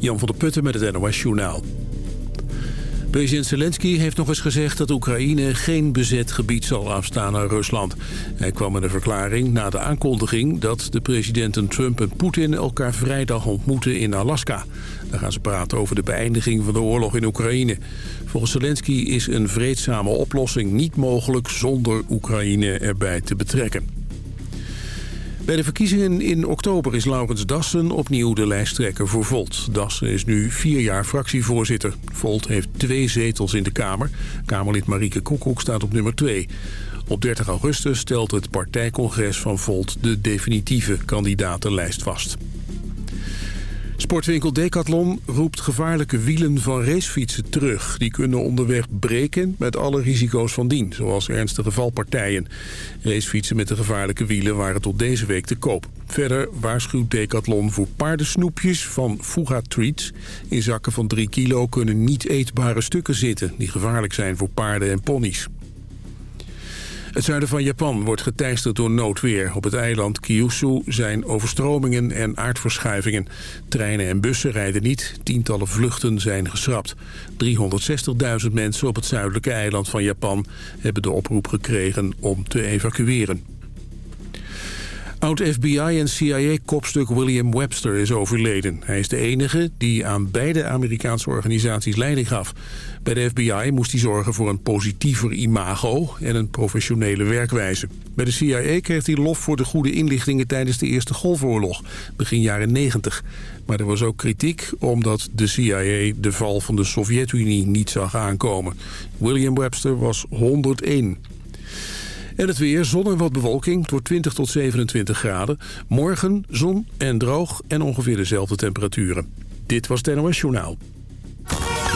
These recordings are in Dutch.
Jan van der Putten met het NOS Journaal. President Zelensky heeft nog eens gezegd dat Oekraïne geen bezet gebied zal afstaan aan Rusland. Hij kwam met een verklaring na de aankondiging dat de presidenten Trump en Poetin elkaar vrijdag ontmoeten in Alaska. Daar gaan ze praten over de beëindiging van de oorlog in Oekraïne. Volgens Zelensky is een vreedzame oplossing niet mogelijk zonder Oekraïne erbij te betrekken. Bij de verkiezingen in oktober is Laurens Dassen opnieuw de lijsttrekker voor Volt. Dassen is nu vier jaar fractievoorzitter. Volt heeft twee zetels in de Kamer. Kamerlid Marieke Koekoek staat op nummer twee. Op 30 augustus stelt het partijcongres van Volt de definitieve kandidatenlijst vast. Sportwinkel Decathlon roept gevaarlijke wielen van racefietsen terug. Die kunnen onderweg breken met alle risico's van dien, zoals ernstige valpartijen. Racefietsen met de gevaarlijke wielen waren tot deze week te koop. Verder waarschuwt Decathlon voor paardensnoepjes van Fuga Treats. In zakken van 3 kilo kunnen niet eetbare stukken zitten... die gevaarlijk zijn voor paarden en ponies. Het zuiden van Japan wordt geteisterd door noodweer. Op het eiland Kyushu zijn overstromingen en aardverschuivingen. Treinen en bussen rijden niet. Tientallen vluchten zijn geschrapt. 360.000 mensen op het zuidelijke eiland van Japan... hebben de oproep gekregen om te evacueren. Oud-FBI en CIA-kopstuk William Webster is overleden. Hij is de enige die aan beide Amerikaanse organisaties leiding gaf. Bij de FBI moest hij zorgen voor een positiever imago en een professionele werkwijze. Bij de CIA kreeg hij lof voor de goede inlichtingen tijdens de Eerste Golfoorlog, begin jaren 90. Maar er was ook kritiek omdat de CIA de val van de Sovjet-Unie niet zag aankomen. William Webster was 101. En het weer, zon en wat bewolking, door 20 tot 27 graden. Morgen zon en droog en ongeveer dezelfde temperaturen. Dit was het NOS Journaal.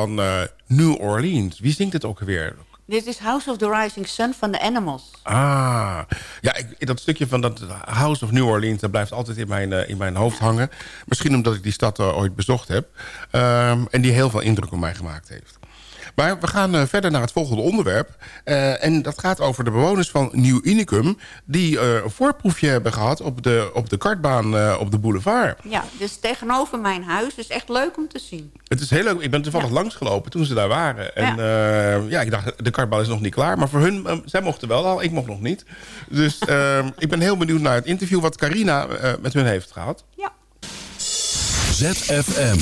Van eh, New Orleans. Wie zingt het ook alweer? Dit is House of the Rising Sun van de Animals. Ah, ja, ik, dat stukje van dat House of New Orleans... dat blijft altijd in mijn, eh, in mijn hoofd hangen. Misschien omdat ik die stad eh, ooit bezocht heb. Ehm, en die heel veel indruk op mij gemaakt heeft. Maar we gaan eh, verder naar het volgende onderwerp. Eh, en dat gaat over de bewoners van Nieuw Unicum... die eh, een voorproefje hebben gehad op de, op de kartbaan op de boulevard. Ja, dus tegenover mijn huis. is echt leuk om te zien. Het is heel leuk. Ik ben toevallig ja. langsgelopen toen ze daar waren. En ja. ja, ik dacht, de kartbaan is nog niet klaar. Maar voor hun, zij mochten wel al, ik mocht nog niet. Dus ik ben heel benieuwd naar het interview... wat Carina met hun heeft gehad. Ja. ZFM.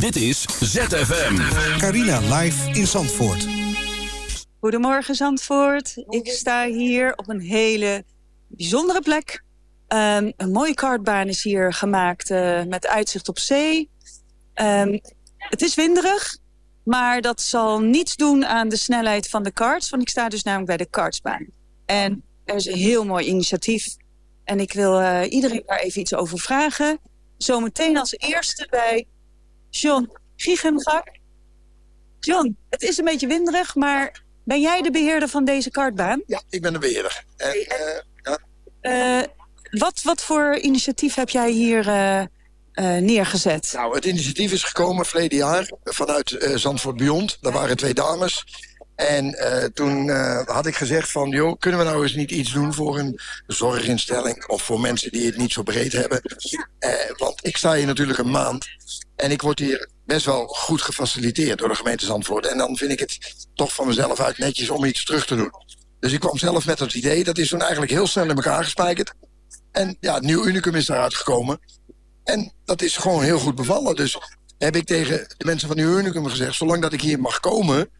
Dit is ZFM. Carina live in Zandvoort. Goedemorgen Zandvoort. Ik sta hier op een hele bijzondere plek. Um, een mooie kartbaan is hier gemaakt uh, met uitzicht op zee. Um, het is winderig, maar dat zal niets doen aan de snelheid van de karts. Want ik sta dus namelijk bij de kartsbaan. En er is een heel mooi initiatief. En ik wil uh, iedereen daar even iets over vragen zometeen als eerste bij John Giegengak. John, het is een beetje winderig, maar ben jij de beheerder van deze kartbaan? Ja, ik ben de beheerder. En, uh, ja. uh, wat, wat voor initiatief heb jij hier uh, neergezet? Nou, het initiatief is gekomen verleden jaar vanuit Zandvoort Beyond. Daar waren twee dames. En uh, toen uh, had ik gezegd van, joh, kunnen we nou eens niet iets doen voor een zorginstelling of voor mensen die het niet zo breed hebben. Uh, want ik sta hier natuurlijk een maand en ik word hier best wel goed gefaciliteerd door de gemeente Zandvoort. En dan vind ik het toch van mezelf uit netjes om iets terug te doen. Dus ik kwam zelf met het idee, dat is toen eigenlijk heel snel in elkaar gespijkerd. En ja, het nieuw unicum is daaruit gekomen. En dat is gewoon heel goed bevallen. Dus heb ik tegen de mensen van Nieuw Unicum gezegd, zolang dat ik hier mag komen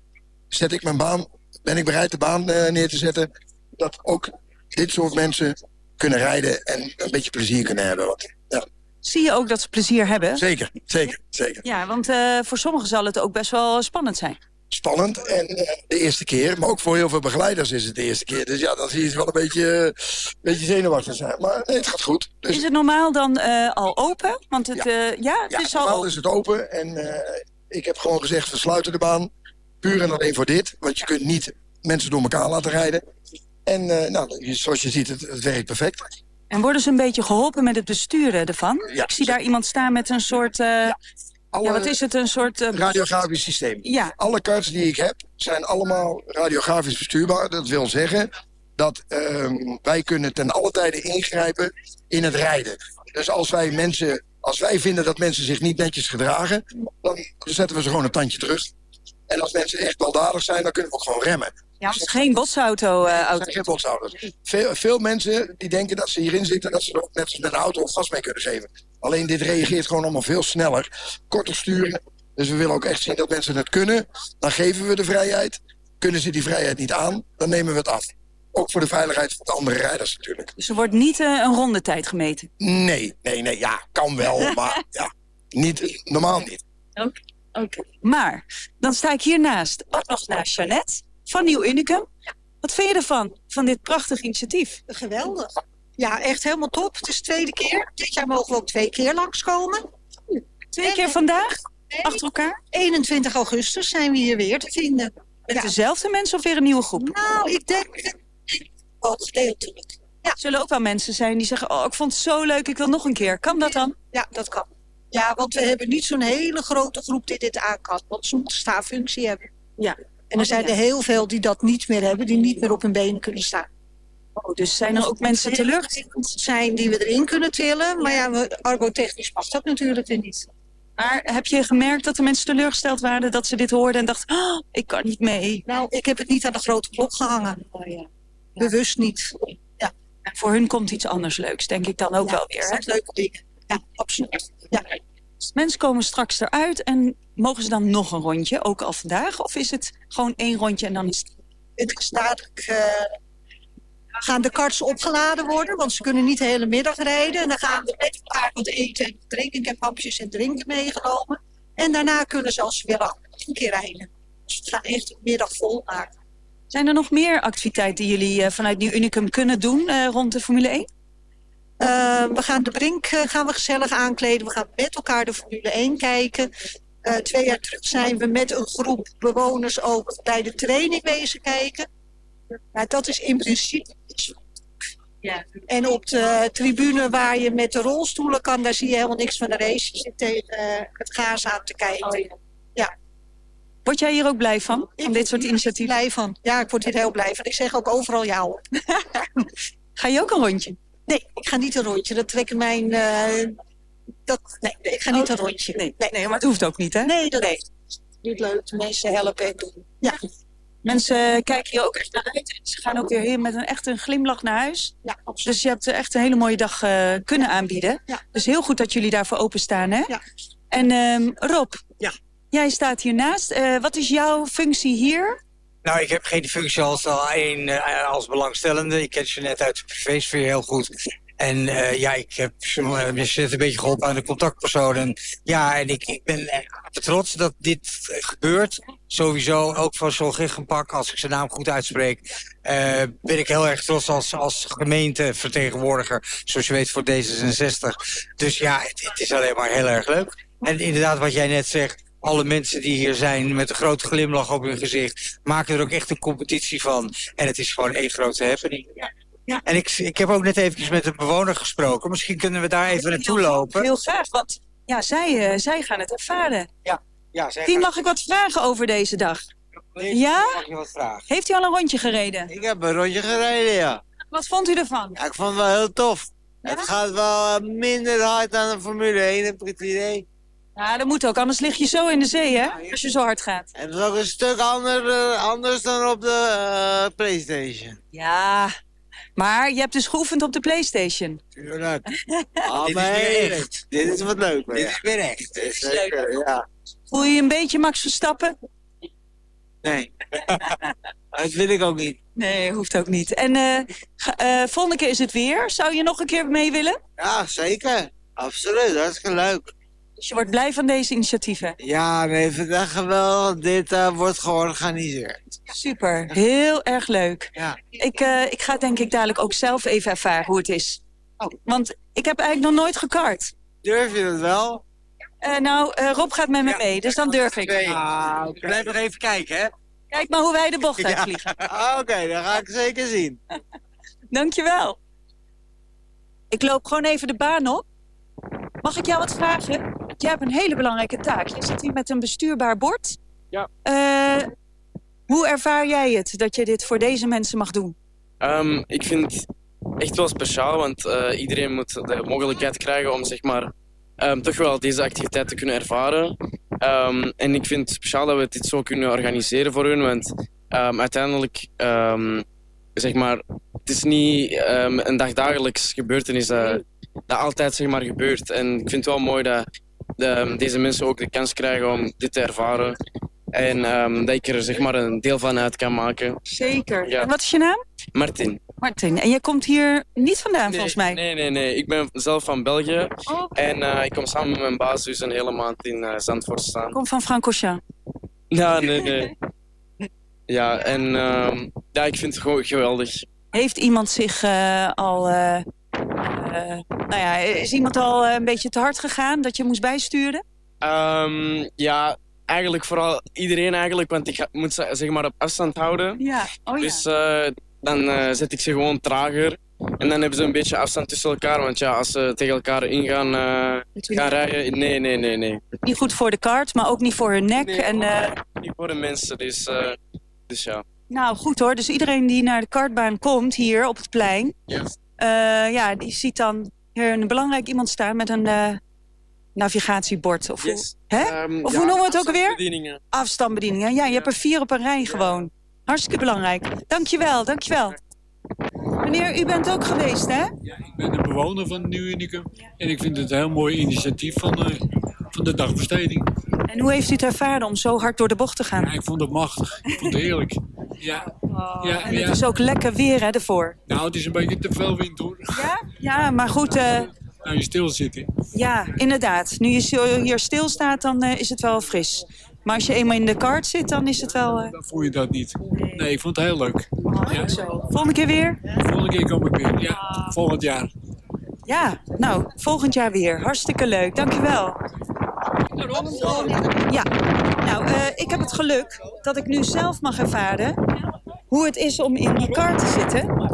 zet ik mijn baan, ben ik bereid de baan uh, neer te zetten... dat ook dit soort mensen kunnen rijden en een beetje plezier kunnen hebben. Want, ja. Zie je ook dat ze plezier hebben? Zeker, zeker, zeker. Ja, want uh, voor sommigen zal het ook best wel spannend zijn. Spannend en uh, de eerste keer, maar ook voor heel veel begeleiders is het de eerste keer. Dus ja, dan zie je het wel een beetje, een beetje zenuwachtig zijn. Maar nee, het gaat goed. Dus... Is het normaal dan al open? Want het, ja. ja, het ja, is al normaal is het open en ik heb gewoon gezegd, we sluiten de baan. Puur en alleen voor dit. Want je kunt niet mensen door elkaar laten rijden. En uh, nou, zoals je ziet, het, het, werkt perfect. En worden ze een beetje geholpen met het besturen ervan? Ja. Ik zie daar iemand staan met een soort... Uh, ja. Alle, ja, wat is het? Een soort... Uh, radiografisch systeem. Ja. Alle karts die ik heb, zijn allemaal radiografisch bestuurbaar. Dat wil zeggen dat uh, wij kunnen ten alle tijde ingrijpen in het rijden. Dus als wij mensen... Als wij vinden dat mensen zich niet netjes gedragen... dan zetten we ze gewoon een tandje terug. En als mensen echt baldadig zijn, dan kunnen we ook gewoon remmen. Ja, het is geen botsauto. Uh, auto. geen botsauto's. Veel, veel mensen die denken dat ze hierin zitten... dat ze er ook net als met een auto gas mee kunnen geven. Alleen dit reageert gewoon allemaal veel sneller. Korter sturen. Dus we willen ook echt zien dat mensen het kunnen. Dan geven we de vrijheid. Kunnen ze die vrijheid niet aan, dan nemen we het af. Ook voor de veiligheid van de andere rijders natuurlijk. Dus er wordt niet uh, een rondetijd gemeten? Nee, nee, nee. Ja, kan wel, maar ja, niet, normaal niet. Oké. Okay. Okay. Maar, dan sta ik hiernaast, ook nog naast Jeannette van Nieuw Unicum. Wat vind je ervan, van dit prachtig initiatief? Geweldig. Ja, echt helemaal top. Het is de tweede keer. Dit jaar mogen we ook twee keer langskomen. Twee en, keer vandaag? Nee, achter elkaar? 21 augustus zijn we hier weer te vinden. Met ja. dezelfde mensen of weer een nieuwe groep? Nou, ik denk wel gedeeltelijk. Ja. Zullen ook wel mensen zijn die zeggen... oh, ik vond het zo leuk, ik wil nog een keer. Kan dat dan? Ja, dat kan. Ja, want we hebben niet zo'n hele grote groep die dit aan kan. Want ze moeten staaffunctie hebben. Ja. En er zijn er heel veel die dat niet meer hebben. Die niet meer op hun benen kunnen staan. Oh, dus zijn er ook mensen teleurgesteld? zijn die we erin kunnen tillen. Maar ja, argotechnisch mag dat natuurlijk weer niet. Maar heb je gemerkt dat de mensen teleurgesteld waren dat ze dit hoorden en dachten, oh, ik kan niet mee? Nou, ik heb het niet aan de grote klok gehangen. Oh, ja. Bewust niet. Ja. En voor hun komt iets anders leuks, denk ik dan ook ja, wel weer. Dat zijn leuke dingen. Ja, absoluut. Ja. Mensen komen straks eruit en mogen ze dan nog een rondje, ook al vandaag? Of is het gewoon één rondje en dan is het... Is dadelijk... Uh, gaan de karts opgeladen worden, want ze kunnen niet de hele middag rijden. En dan gaan we met elkaar wat eten en drinken. Ik hapjes en drinken meegenomen. En daarna kunnen ze als ze willen een keer rijden. Dus we gaan echt de middag vol maken. Zijn er nog meer activiteiten die jullie uh, vanuit Nieuw Unicum kunnen doen uh, rond de Formule 1? Uh, we gaan de Brink uh, gaan we gezellig aankleden. We gaan met elkaar de Formule 1 kijken. Eh, twee jaar terug zijn we met een groep bewoners ook bij de training wezen kijken. Nou, dat is in principe ja. En op de tribune waar je met de rolstoelen kan, daar zie je helemaal niks van de race. Je zit tegen eh, het gaas aan te kijken. ja. Word jij hier ook blij van? Van dit soort initiatieven? Blij van. Ja, ik word hier heel blij van. Ik zeg ook overal ja hoor. Ga je ook een rondje? Nee, ik ga niet een rondje. Dat trekken mijn... eh, dat, nee, ik ga niet een rondje. Nee, nee, Nee, maar het hoeft ook niet, hè? nee, dat is niet leuk. Mensen helpen en doen. Ja, Mensen kijken hier ook echt naar uit. Ze gaan ook weer hier met een echt een glimlach naar huis. ja, absoluut. Dus je hebt echt een hele mooie dag eh, kunnen aanbieden. Ja. Dus heel goed dat jullie daarvoor openstaan, hè? Ja. En ehm, Rob, Ja. jij staat hiernaast. Eh wat is jouw functie hier? Nou, ik heb geen functie als, al één, eh, als belangstellende. Ik ken je net uit de privésfeer heel goed. En eh, ja, ik heb uh, een beetje geholpen aan de contactpersonen. Ja, en ik, ik ben eh, trots dat dit eh, gebeurt. Sowieso, ook van Sol Giggenpak, als ik zijn naam goed uitspreek... eh, ben ik heel erg trots als, als gemeentevertegenwoordiger... zoals je weet voor D66. Dus ja, het is alleen maar heel erg leuk. En inderdaad, wat jij net zegt... alle mensen die hier zijn met een grote glimlach op hun gezicht... maken er ook echt een competitie van. En het is gewoon één grote happening. Ja. Ja. En ik, ik heb ook net eventjes met een bewoner gesproken. Misschien kunnen we daar even naartoe lopen. Heel graag, want ja, zij, eh, zij gaan het ervaren. Ja, zeg Die mag ik wat vragen over deze dag. Ja? Mag je wat vragen? Heeft u al een rondje gereden? Ik heb een rondje gereden, ja. Wat vond u ervan? ja ik vond het wel heel tof. Ja? Het gaat wel eh, minder hard dan de Formule 1, heb ik het idee. Ja, dat moet ook, anders lig je zo in de zee, hè? Als je zo hard gaat. En het is ook een stuk ander, eh, anders dan op de eh, Playstation. Ja, maar je hebt dus geoefend op de Playstation. Tuurlijk. Ah, Dit is weer echt. Dit is wat leuk. Dit is weer echt. Dit is zeker, ja. Voel je je een beetje Max Verstappen? Nee. dat wil ik ook niet. Nee, hoeft ook niet. En eh, ga- eh, volgende keer is het weer. Zou je nog een keer mee willen? Ja, zeker. Absoluut, hartstikke leuk. Dus je wordt blij van deze initiatieven. Ja, nee, vandaag wel. Dit eh, wordt georganiseerd. Super, heel erg leuk. Ja. Ik, eh, ik ga denk ik dadelijk ook zelf even ervaren hoe het is. Want ik heb eigenlijk nog nooit gekart. Durf je dat wel? Eh, nou, Rob gaat met me mee, dus dan durf ik. Ah. Blijf nog even kijken, hè? Kijk maar hoe wij de bocht uitvliegen. Ah, Oké, dat ga ik zeker zien. Dankjewel. Ik loop gewoon even de baan op. Mag ik jou wat vragen? Jij hebt een hele belangrijke taak. Je zit hier met een bestuurbaar bord. Ja. Eh, hoe ervaar jij het dat je dit voor deze mensen mag doen? Ehm, ik vind het echt wel speciaal, want eh, iedereen moet de mogelijkheid krijgen om zeg maar, ehm, toch wel deze activiteit te kunnen ervaren. Ehm, en ik vind het speciaal dat we dit zo kunnen organiseren voor hun, want uiteindelijk, zeg maar, het is niet een dagdagelijks gebeurtenis dat, dat altijd zeg maar, gebeurt. En ik vind het wel mooi dat de- deze mensen ook de kans krijgen om dit te ervaren. En ehm, dat ik er zeg maar, een deel van uit kan maken. Zeker. Ja. En wat is je naam? Martin. Martin. En jij komt hier niet vandaan volgens mij? Nee, nee, nee. Ik ben zelf van België. Oh. En eh, ik kom samen met mijn baas dus een hele maand in eh, Zandvoort staan. Kom van Francochamp. Ja, nee, nee. Ja, en ehm, ja, ik vind het gewoon geweldig. Heeft iemand zich eh, al... eh, nou ja, is iemand al eh, een beetje te hard gegaan dat je moest bijsturen? Ehm, ja, eigenlijk vooral iedereen eigenlijk, want ik moet ze zeg maar op afstand houden. Ja. Oh ja. Dus eh, dan zet ik ze gewoon trager. En dan hebben ze een beetje afstand tussen elkaar, want ja, als ze tegen elkaar ingaan eh, gaan rijden, nee, nee, nee, nee. Niet goed voor de kaart, maar ook niet voor hun nek. Nee. En, Niet voor de mensen, dus, dus ja. nou, goed hoor. Dus iedereen die naar de kartbaan komt hier op het plein... Yes. Eh, ja, die ziet dan hier een belangrijk iemand staan met een eh, navigatiebord. Of hoe, Yes. hè? Ehm, of ja, hoe noemen we het ook alweer? afstandsbedieningen. Afstandsbedieningen. Ja, je hebt er vier op een rij gewoon. Hartstikke belangrijk. Dankjewel, dankjewel. Meneer, u bent ook geweest, hè? Ik ben een bewoner van Nieuw Unicum. En ik vind het een heel mooi initiatief van, de van de dagbesteding. En hoe heeft u het ervaren om zo hard door de bocht te gaan? Ja, ik vond het machtig. Ik vond het heerlijk. Ja, ja, En ja. het is ook lekker weer, hè, ervoor. Nou, het is een beetje te veel wind hoor. Ja? Ja, maar goed, eh, Nou, je stilzitten. ja, inderdaad. Nu je zo hier stilstaat, dan eh, is het wel fris. Maar als je eenmaal in de kart zit, dan is het wel... eh, Dan voel je dat niet. Nee, ik vond het heel leuk. Ja. Volgende keer weer? Volgende keer kom ik weer. Ja, volgend jaar. Ja, nou, volgend jaar weer. Hartstikke leuk. Dankjewel. Ja, nou, eh, ik heb het geluk dat ik nu zelf mag ervaren hoe het is om in die kar te zitten.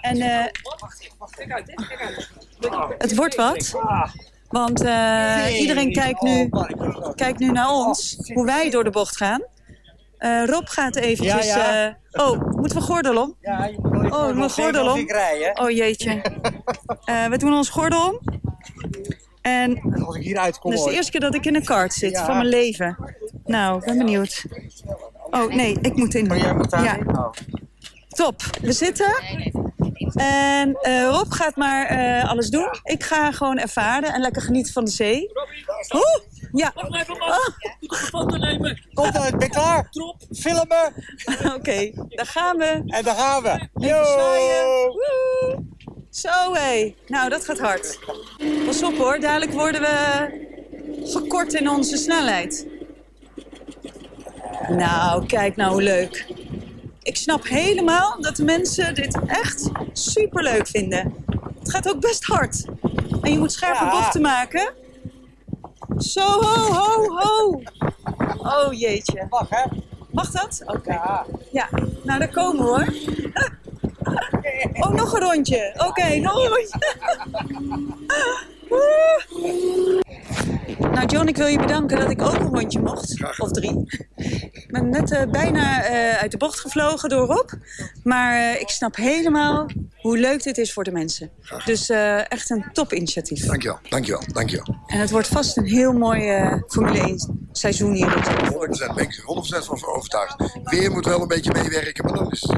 En eh, het wordt wat. Want eh, iedereen kijkt nu, kijkt nu naar ons, hoe wij door de bocht gaan. Eh, Rob gaat eventjes... Ja, ja. eh, oh, moeten we gordel om? Ja, je moet Oh, we gordel om. Oh jeetje. Eh, we doen ons gordel om. En Als ik hieruit kom dat is de eerste keer dat ik in een kart zit Ja. van mijn leven. Nou, ik ben benieuwd. Oh nee, ik moet in. ja. Top, we zitten. En eh, Rob gaat maar eh, alles doen. Ik ga gewoon ervaren en lekker genieten van de zee. Oeh, ja. Oh. Komt uit, ben klaar? Filmen. Oké, daar gaan we. En daar gaan we. Even. Woe. Zo hé. Nou, dat gaat hard. Pas op hoor, dadelijk worden we gekort in onze snelheid. Nou, kijk nou hoe leuk. Ik snap helemaal dat de mensen dit echt super leuk vinden. Het gaat ook best hard. En je moet scherpe Ja. bochten maken. Zo, ho, ho, ho. Oh jeetje. Mag hè? Mag dat? Oké. Ja. nou daar komen we hoor. Oh, nog een rondje. Oké, nog een rondje. Nou, John, ik wil je bedanken dat ik ook een rondje mocht. Of drie. Ik ben net eh, bijna eh, uit de bocht gevlogen door Rob. Maar eh, ik snap helemaal hoe leuk dit is voor de mensen. Dus eh, echt een topinitiatief. Dankjewel, dankjewel, dankjewel. En het wordt vast een heel mooi eh, Formule 1 seizoen hier in Zandvoort. Daar ben ik 100% van overtuigd. Weer moet wel een beetje meewerken, maar dan is.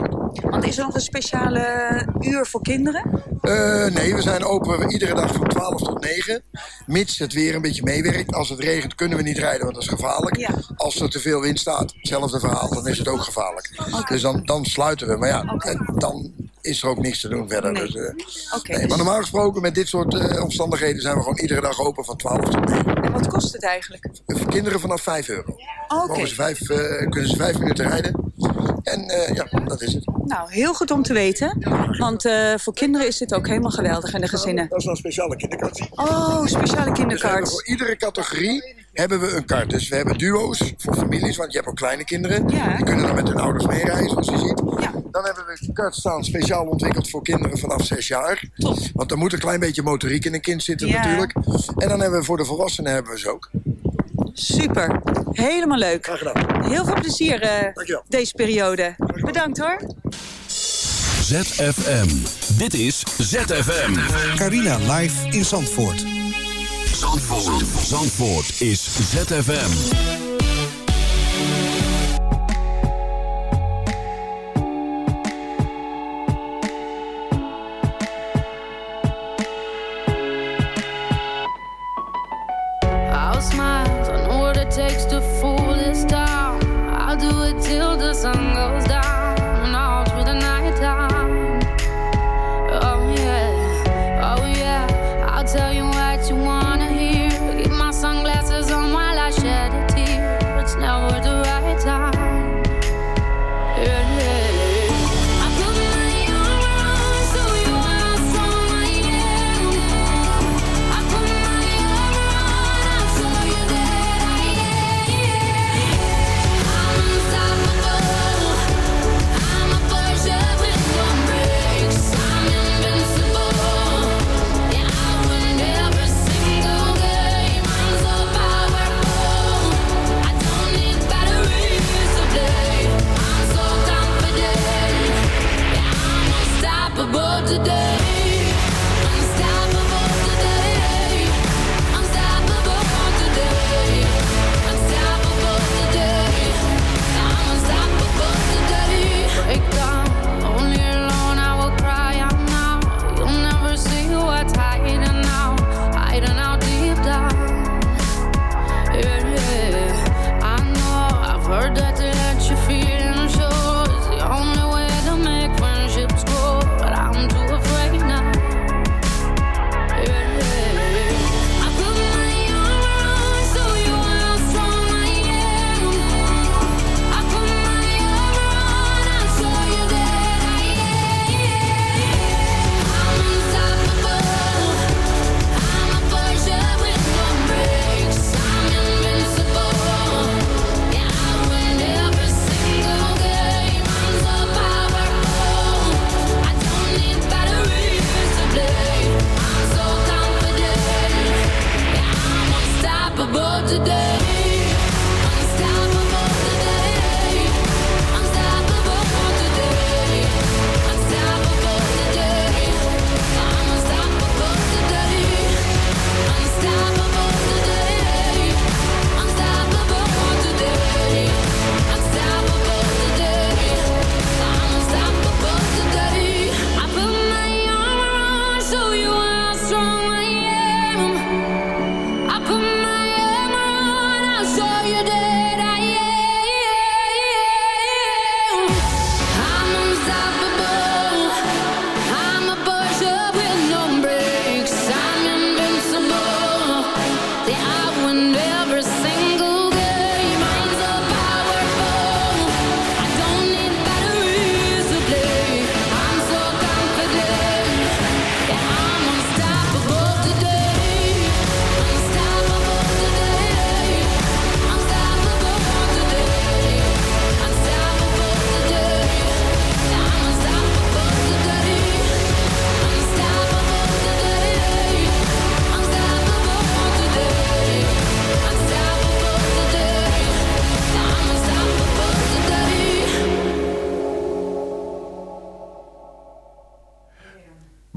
Want is er nog een speciale uur voor kinderen? Eh, nee, we zijn open iedere dag van 12 tot 9. Mits het weer een beetje meewerkt. Als het regent kunnen we niet rijden, want dat is gevaarlijk. Als er te veel wind staat, hetzelfde verhaal, dan is het ook gevaarlijk. Dus dan, dan sluiten we. Maar ja, en dan is er ook niks te doen verder. Dus, eh, nee, maar normaal gesproken met dit soort eh, omstandigheden zijn we gewoon iedere dag open van 12 tot 9. En wat kost het eigenlijk? Voor kinderen vanaf 5 euro. Oké. Mogen ze vijf, eh, kunnen ze 5 minuten rijden. En eh, ja, dat is het. Nou, heel goed om te weten. Want eh, voor kinderen is dit ook helemaal geweldig en de gezinnen. Dat is wel een speciale kinderkaart. Oh, speciale Dus kinderkaart. voor iedere categorie hebben we een kaart. Dus we hebben duo's voor families, want je hebt ook kleine kinderen. Die kunnen dan met hun ouders meereizen, zoals je ziet. Dan hebben we een kaart staan speciaal ontwikkeld voor kinderen vanaf 6 jaar. Want er moet een klein beetje motoriek in een kind zitten Ja. natuurlijk. En dan hebben we voor de volwassenen hebben we ze ook. Super. Helemaal leuk. Graag gedaan. Heel veel plezier eh, deze periode. Bedankt hoor. ZFM. Dit is ZFM. Carina live in Zandvoort. Zandvoort. Zandvoort is ZFM.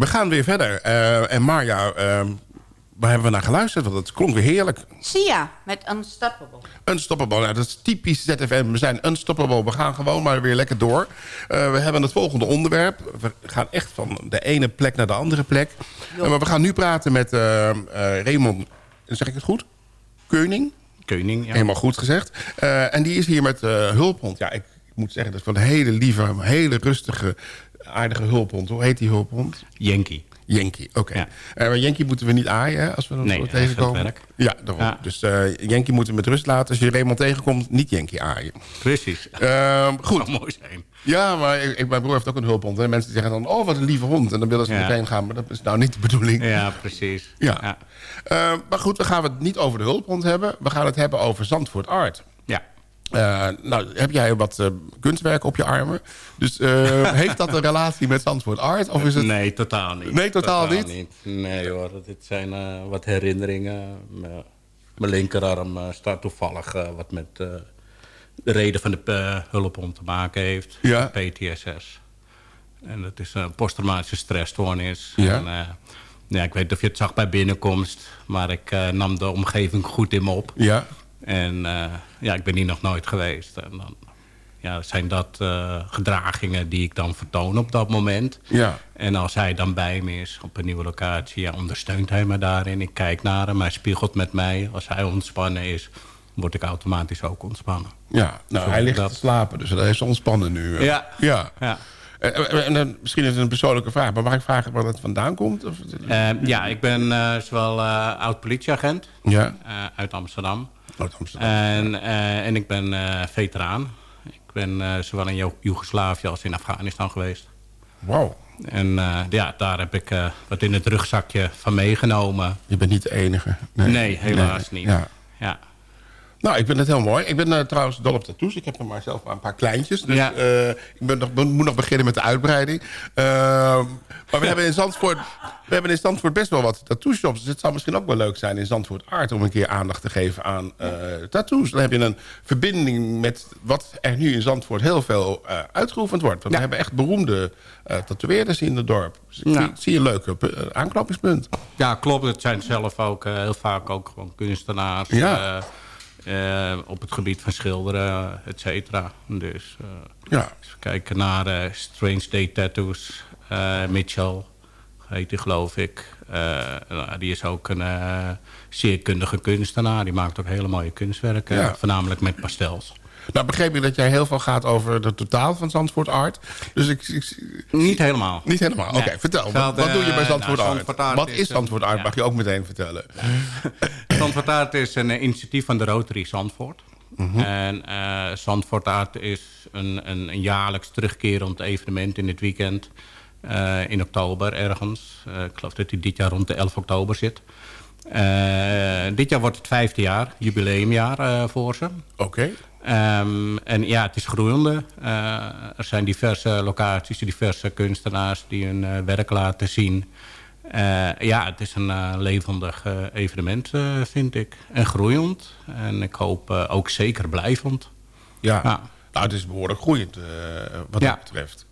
We gaan weer verder. Eh, en Marja, eh, waar hebben we naar geluisterd? Want het klonk weer heerlijk. Sia met Unstoppable. Unstoppable, nou, dat is typisch ZFM. We zijn unstoppable. We gaan gewoon maar weer lekker door. Eh, we hebben het volgende onderwerp. We gaan echt van de ene plek naar de andere plek. Maar we gaan nu praten met eh, eh, Raymond, zeg ik het goed? Keuning? Keuning, ja. Helemaal goed gezegd. Eh, en die is hier met eh, hulphond. Ja, ik, ik moet zeggen, dat is wel een hele lieve, hele rustige, aardige hulphond. Hoe heet die hulphond? Yankee. Yankee, oké. Eh, maar Yankee moeten we niet aaien hè, als we hem Nee, zo tegenkomen. werk. Ja, daarom. Ja. Dus eh Yankee moeten we met rust laten. Als je Raymond tegenkomt, niet Yankee aaien. Precies. Ehm, goed. zou mooi zijn. Ja, maar ik, ik- mijn broer heeft ook een hulphond. En mensen zeggen dan, oh, wat een lieve hond. En dan willen ze Ja. meteen gaan. Maar dat is nou niet de bedoeling. Ja, precies. Ja. Eh, maar goed, we gaan het niet over de hulphond hebben. We gaan het hebben over Zandvoort Art. Eh, nou, heb jij wat eh, kunstwerk op je armen? Dus eh, heeft dat een relatie met Zandvoort Art? Of is het... Nee, totaal niet. Nee, totaal, niet? Nee hoor, dit zijn wat herinneringen. Mijn- linkerarm staat toevallig wat met de reden van de eh, hulphond te maken heeft. Ja. PTSS. En dat is een posttraumatische stressstoornis. Ja. En, ja, ik weet niet of je het zag bij binnenkomst, maar ik nam de omgeving goed in me op. Ja. En eh, ja, ik ben hier nog nooit geweest. En dan ja, zijn dat eh, gedragingen die ik dan vertoon op dat moment. Ja. En als hij dan bij me is op een nieuwe locatie, ja, ondersteunt hij me daarin. Ik kijk naar hem, hij spiegelt met mij. Als hij ontspannen is, word ik automatisch ook ontspannen. Ja, nou, hij ligt dat- te slapen, dus hij is ontspannen nu. eh. Ja. ja. Ja. En, en- en dan- misschien is het een persoonlijke vraag, maar mag ik vragen waar het vandaan komt? Of, Eh, ja, ik ben zowel oud-politieagent Ja. uit Amsterdam. En, eh, en ik ben eh, veteraan. Ik ben eh, zowel in Jo- Joegoslavië als in Afghanistan geweest. Wauw. En ja, daar heb ik wat in het rugzakje van meegenomen. Je bent niet de enige. Nee, helaas Nee, niet. Ja. Ja. Nou, ik vind het heel mooi. Ik ben eh, trouwens dol op tattoos. Ik heb er maar zelf maar een paar kleintjes. Dus Ja. eh, ik ben nog, moet nog beginnen met de uitbreiding. Ehm, maar we hebben, in Zandvoort, we hebben in Zandvoort best wel wat tattoo-shops. Dus het zou misschien ook wel leuk zijn in Zandvoort Art... om een keer aandacht te geven aan eh, tattoos. Dan heb je een verbinding met wat er nu in Zandvoort heel veel uitgeoefend wordt. Want we hebben echt beroemde tatoeëerders in het dorp. Dus ik Ja. zie, zie een leuke eh, aanknopingspunt. ja, klopt. Het zijn zelf ook heel vaak ook gewoon kunstenaars. Ja. Eh, op het gebied van schilderen, et cetera. Dus eh, Ja. als we kijken naar eh, Strange Day Tattoos. Mitchell heet die geloof ik. Nou, die is ook een zeer kundige kunstenaar. Die maakt ook hele mooie kunstwerken. Ja. Voornamelijk met pastels. Nou begreep ik dat jij heel veel gaat over de totaal van Zandvoort Art. Dus ik... ik Niet helemaal. Niet helemaal, oké. Nee. vertel, wat, Veld, wat doe je bij eh, Zandvoort nou, Art? Zandvoort Art Wat is Zandvoort Art, ja. mag je ook meteen vertellen. Zandvoort Art is een initiatief van de Rotary Zandvoort. Mhm. En eh Zandvoort Art is een, een, een jaarlijks terugkerend evenement in het weekend. eh, in oktober ergens. Ik geloof dat hij dit jaar rond de 11 oktober zit. Dit jaar wordt het vijfde jaar, jubileumjaar voor ze. Oké. Ehm, en ja, het is groeiende. Eh, er zijn diverse locaties, diverse kunstenaars die hun eh, werk laten zien. Eh, ja, het is een levendig evenement, vind ik. En groeiend. En ik hoop ook zeker blijvend. Ja. Nou, het is behoorlijk groeiend wat Ja. dat betreft.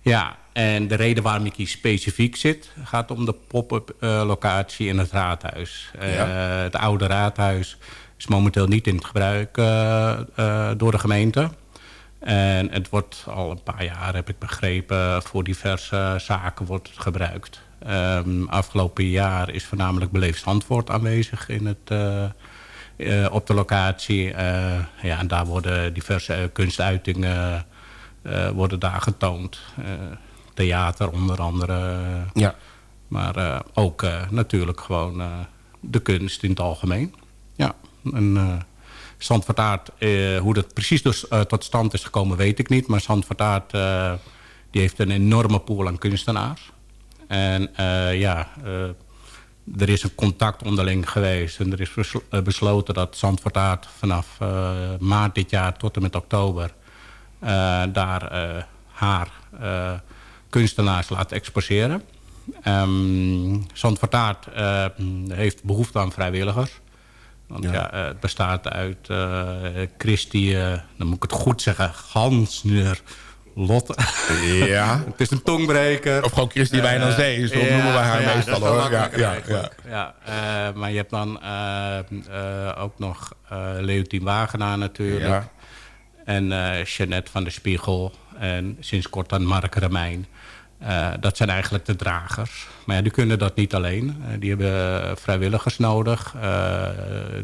Ja, en de reden waarom ik hier specifiek zit... gaat om de pop-up locatie in het raadhuis. Ja. Het oude raadhuis is momenteel niet in het gebruik eh, eh, door de gemeente. En het wordt al een paar jaar, heb ik begrepen... voor diverse zaken wordt het gebruikt. Ehm, afgelopen jaar is voornamelijk Beleefd Zandvoort aanwezig in het... eh, op de locatie. Ja, en daar worden diverse kunstuitingen worden daar getoond. Theater onder andere. Ja. Maar ook natuurlijk gewoon de kunst in het algemeen. Ja, en uh, hoe dat precies dus, eh, tot stand is gekomen weet ik niet. Maar Zandvoort Aard, eh, die heeft een enorme pool aan kunstenaars. En ja, er is een contact onderling geweest. En er is beslo- besloten dat Zandvoort Aard vanaf maart dit jaar tot en met oktober... daar haar kunstenaars laat exposeren. Um, heeft behoefte aan vrijwilligers. Want ja, Ja. eh, het bestaat uit eh Christie, eh, dan moet ik het goed zeggen, Hansner Lotte. Ja. het is een tongbreker. Of gewoon Christy Wijn aan Zee, zo noemen we haar ja, meestal, hoor. Ja, ja, ja. maar je hebt dan ook nog Leontien Wagenaar natuurlijk. En Jeannette van der Spiegel. En sinds kort dan Mark Remijn. Eh, dat zijn eigenlijk de dragers. Maar ja, die kunnen dat niet alleen. Eh, die hebben vrijwilligers nodig. Eh,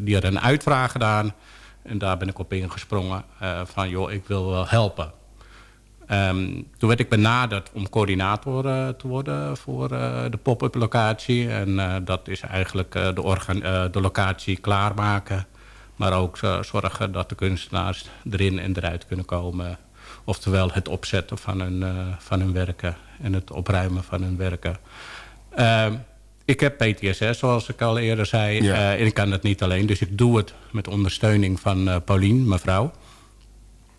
die hadden een uitvraag gedaan. En daar ben ik op ingesprongen. van, joh, ik wil wel helpen. Ehm, toen werd ik benaderd om coördinator te worden voor de pop-up locatie. En dat is eigenlijk de, de locatie klaarmaken. Maar ook zorgen dat de kunstenaars erin en eruit kunnen komen. Oftewel het opzetten van hun, eh, van hun werken en het opruimen van hun werken. Ehm, ik heb PTSS, zoals ik al eerder zei. Ja. eh, en ik kan dat niet alleen. Dus ik doe het met ondersteuning van eh Paulien, mevrouw.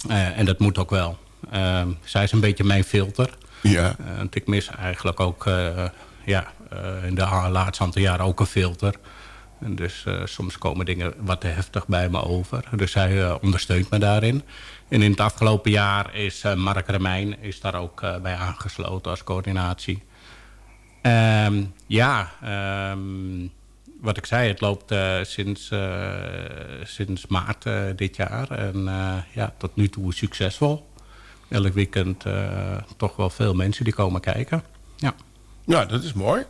En dat moet ook wel. Ehm, zij is een beetje mijn filter. Ja. Want ik mis eigenlijk ook ja, in de laatste aantal jaren ook een filter. En dus eh, soms komen dingen wat te heftig bij me over. Dus zij eh, ondersteunt me daarin. En in het afgelopen jaar is eh, Mark Remijn is daar ook bij aangesloten als coördinatie. Ehm, ja, ehm, wat ik zei, het loopt sinds, sinds maart dit jaar. En ja, tot nu toe succesvol. Elk weekend toch wel veel mensen die komen kijken. Ja. Ja, dat is mooi.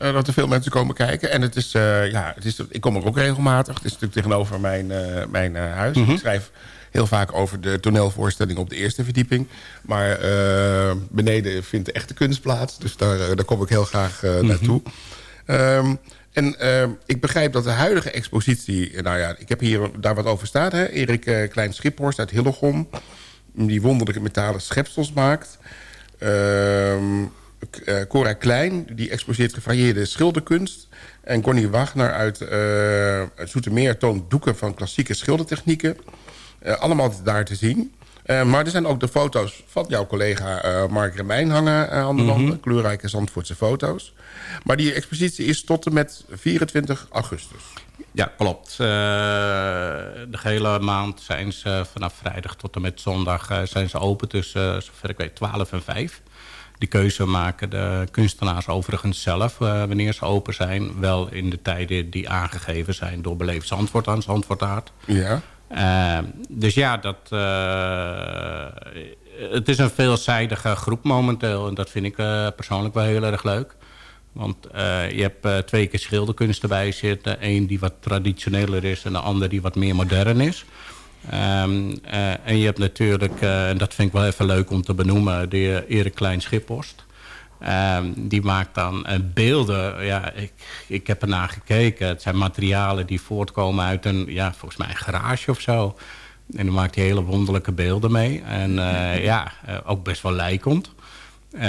Eh, dat er veel mensen komen kijken. En het is, eh, ja, het is, ik kom er ook regelmatig. Het is natuurlijk tegenover mijn, eh, mijn huis. Mhm. Ik schrijf heel vaak over de toneelvoorstelling op de eerste verdieping. Maar beneden vindt de echte kunst plaats. Dus daar, daar kom ik heel graag eh, naartoe. Ehm, en ehm, ik begrijp dat de huidige expositie... Nou ja, ik heb hier daar wat over staan. Hè? Erik Klein Schiphorst uit Hillegom. Die wonderlijke metalen schepsels maakt. Ehm eh, Cora Klein, die exposeert gevarieerde schilderkunst. En Connie Wagner uit eh Zoetermeer toont doeken van klassieke schildertechnieken. Eh, allemaal daar te zien. Eh, maar er zijn ook de foto's van jouw collega eh, Mark Remijn hangen eh, aan de Mhm. wanden. Kleurrijke Zandvoortse foto's. Maar die expositie is tot en met 24 augustus. Ja, klopt. Eh, de hele maand zijn ze vanaf vrijdag tot en met zondag eh, zijn ze open tussen, eh, zover ik weet, 12 en 5. Die keuze maken de kunstenaars overigens zelf eh, wanneer ze open zijn. Wel in de tijden die aangegeven zijn door Beleef Zandvoort aan Zandvoort Aard. Ja. Eh, dus ja, dat, eh, het is een veelzijdige groep momenteel. En dat vind ik eh, persoonlijk wel heel erg leuk. Want je hebt twee keer schilderkunst erbij zitten. Eén die wat traditioneler is en de ander die wat meer modern is. Ehm, eh, en je hebt natuurlijk, eh, en dat vind ik wel even leuk om te benoemen... de heer Erik Klein Schippost. Ehm, die maakt dan eh, beelden. Ja, ik, ik heb ernaar gekeken. Het zijn materialen die voortkomen uit een, ja, volgens mij een garage of zo. En dan maakt hij hele wonderlijke beelden mee. En ja, ook best wel lijkend. Eh,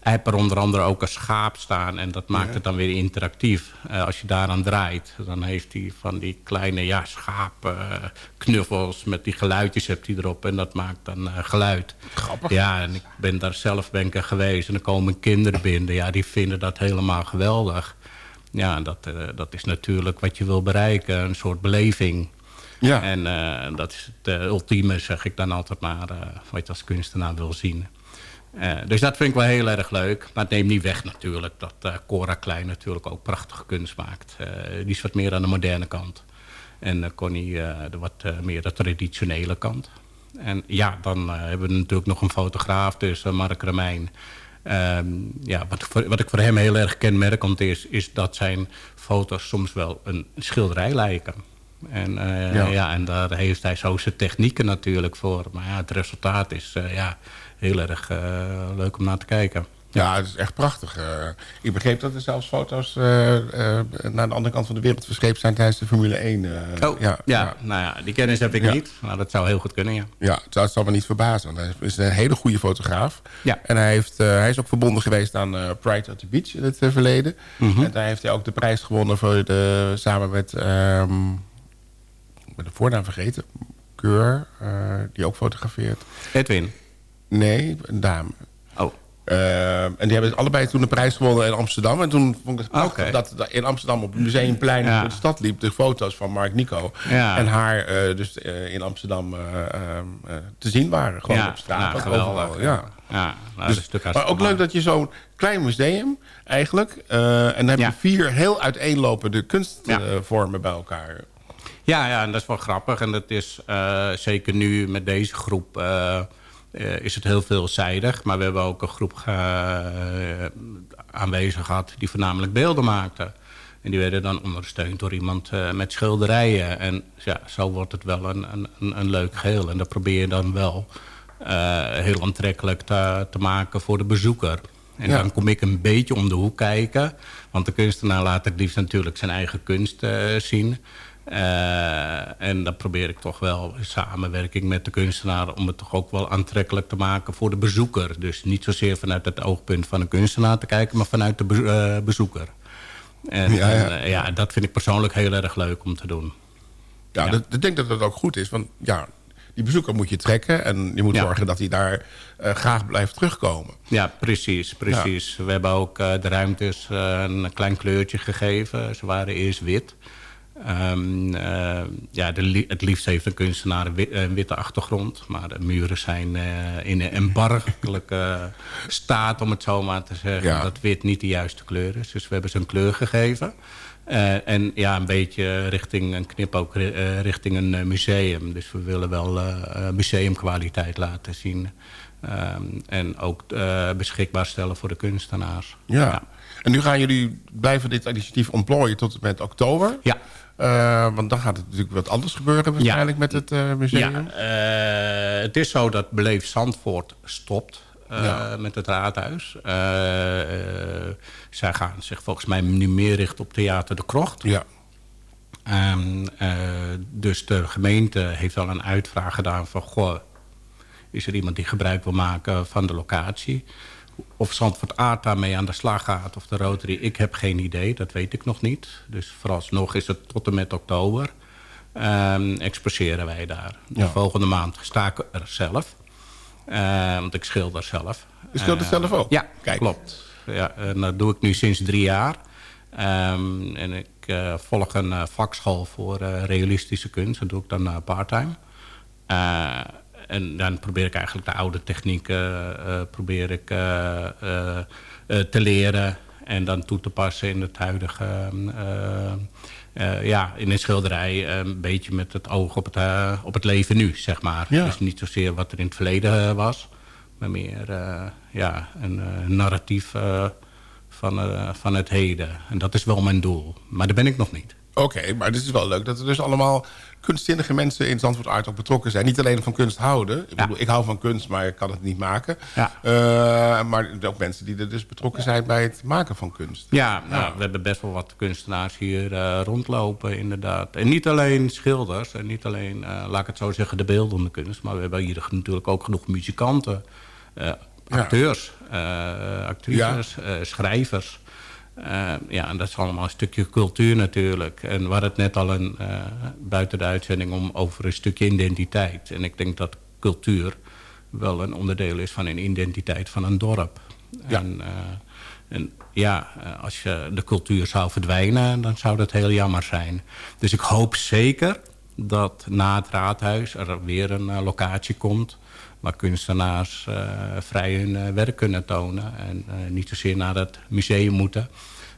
hij heeft er onder andere ook een schaap staan. En dat maakt Ja. het dan weer interactief. Eh, als je daaraan draait, dan heeft hij van die kleine ja, schaapknuffels... met die geluidjes hebt hij erop. En dat maakt dan eh, geluid. Grappig. Ja, en ik ben daar zelf ben ik er geweest. En dan komen kinderen binnen. Ja, die vinden dat helemaal geweldig. Ja, dat, eh, dat is natuurlijk wat je wil bereiken. Een soort beleving. Ja. En eh, dat is het eh, ultieme, zeg ik dan altijd maar, eh, wat je als kunstenaar wil zien. Eh, dus dat vind ik wel heel erg leuk. Maar het neemt niet weg natuurlijk dat eh, Cora Klein natuurlijk ook prachtige kunst maakt. Eh, die is wat meer aan de moderne kant. En Connie de wat meer de traditionele kant. En ja, dan hebben we natuurlijk nog een fotograaf, dus Mark Remijn. Um, ja, wat, voor, wat ik voor hem heel erg kenmerkend is, is dat zijn foto's soms wel een schilderij lijken. En, uh, ja. ja. en daar heeft hij zo zijn technieken natuurlijk voor. Maar ja, het resultaat is uh, ja, heel erg uh, leuk om naar te kijken. Ja, het is echt prachtig. Uh, ik begreep dat er zelfs foto's uh, naar de andere kant van de wereld verscheept zijn tijdens de Formule 1. oh, ja, ja, ja, nou ja, die kennis heb ik ja. niet. Maar dat zou heel goed kunnen, ja. Ja, dat zou me niet verbazen. Want hij is een hele goede fotograaf. Ja. En hij, heeft, hij is ook verbonden geweest aan Pride at the Beach in het verleden. Mm -hmm. En daar heeft hij ook de prijs gewonnen voor de, samen met... Um, ik ben de voornaam vergeten. Keur, die ook fotografeert. Edwin? Nee, een dame. Oh. Eh, en die hebben allebei toen de prijs gewonnen in Amsterdam. En toen vond ik het prachtig Oké. dat, dat in Amsterdam op het Museumplein Ja. door de stad liep. De foto's van Mark Nico Ja. en haar eh, dus eh, in Amsterdam te zien waren. Gewoon Ja, op straat. nou, geweldig. overal, ja. Ja, nou, dat Dus- is maar ook leuk dat je zo'n klein museum eigenlijk... en dan heb je vier heel uiteenlopende kunstvormen bij elkaar. Ja, ja, en dat is wel grappig. En dat is zeker nu met deze groep eh, is het heel veelzijdig. Maar we hebben ook een groep eh, aanwezig gehad die voornamelijk beelden maakte. En die werden dan ondersteund door iemand eh, met schilderijen. En ja, zo wordt het wel een, een, een, leuk geheel. En dat probeer je dan wel heel aantrekkelijk te, te maken voor de bezoeker. En Ja. dan kom ik een beetje om de hoek kijken. Want de kunstenaar laat het liefst natuurlijk zijn eigen kunst zien. Eh, en dan probeer ik toch wel in samenwerking met de kunstenaar... om het toch ook wel aantrekkelijk te maken voor de bezoeker. Dus niet zozeer vanuit het oogpunt van een kunstenaar te kijken... maar vanuit de be- eh, bezoeker. En, Ja, ja. en, eh, ja, dat vind ik persoonlijk heel erg leuk om te doen. Ja, dat- ik denk dat dat ook goed is. Want ja, die bezoeker moet je trekken. En je moet zorgen dat hij daar graag blijft terugkomen. Ja, precies, precies. We hebben ook de ruimtes een klein kleurtje gegeven. Ze waren eerst wit. Ehm, eh, ja, de het liefst heeft een kunstenaar een, wi- een witte achtergrond. Maar de muren zijn eh, in een embargelijke staat, om het zo maar te zeggen. Ja. Dat wit niet de juiste kleur is. Dus we hebben ze een kleur gegeven. Eh, en ja, een beetje richting een knip ook ri- eh, richting een eh, museum. Dus we willen wel eh, eh, museumkwaliteit laten zien. Ehm, en ook eh, beschikbaar stellen voor de kunstenaars. Ja. En nu gaan jullie blijven dit initiatief ontplooien tot en met oktober. Ja. Eh, want dan gaat het natuurlijk wat anders gebeuren waarschijnlijk met het eh, museum. Ja, eh, het is zo dat Beleef Zandvoort stopt Ja. met het raadhuis. Zij gaan zich volgens mij nu meer richten op Theater de Krocht. Ja. Ehm, eh, dus de gemeente heeft al een uitvraag gedaan van... Goh, is er iemand die gebruik wil maken van de locatie? Of Zandvoort Aard daarmee aan de slag gaat of de Rotary, ik heb geen idee. Dat weet ik nog niet. Dus vooralsnog is het tot en met oktober. ehm exposeren wij daar. De Ja. volgende maand sta ik er zelf. Eh, want ik schilder zelf. Je schildert Eh, zelf ook? Ja, Kijk. klopt. Ja, en dat doe ik nu sinds drie jaar. Ehm, en ik eh, volg een eh, vakschool voor realistische kunst. Dat doe ik dan parttime. Eh, en dan probeer ik eigenlijk de oude technieken eh, probeer ik, eh, eh, eh, te leren... en dan toe te passen in het huidige... eh, eh, ja, in een schilderij eh, een beetje met het oog op het, eh, op het leven nu, zeg maar. Ja. Dus niet zozeer wat er in het verleden eh, was... maar meer eh, ja, een eh, narratief eh, van, eh, van het heden. En dat is wel mijn doel. Maar daar ben ik nog niet. Oké, maar het is wel leuk dat er dus allemaal kunstzinnige mensen in Zandvoort Art ook betrokken zijn. Niet alleen van kunst houden. Ik bedoel, ik hou van kunst, maar ik kan het niet maken. Ja. Eh, maar ook mensen die er dus betrokken zijn bij het maken van kunst. Ja, nou, we hebben best wel wat kunstenaars hier eh, rondlopen, inderdaad. En niet alleen schilders, en niet alleen, eh, laat ik het zo zeggen, de beeldende kunst. Maar we hebben hier natuurlijk ook genoeg muzikanten, acteurs, actrices, schrijvers. Eh, ja, en dat is allemaal een stukje cultuur natuurlijk. En we hadden het net al een, eh, buiten de uitzending om over een stukje identiteit. En ik denk dat cultuur wel een onderdeel is van een identiteit van een dorp. Ja. En, eh, en ja, als je de cultuur zou verdwijnen, dan zou dat heel jammer zijn. Dus ik hoop zeker dat na het raadhuis er weer een locatie komt... waar kunstenaars eh, vrij hun eh, werk kunnen tonen... en eh, niet zozeer naar het museum moeten...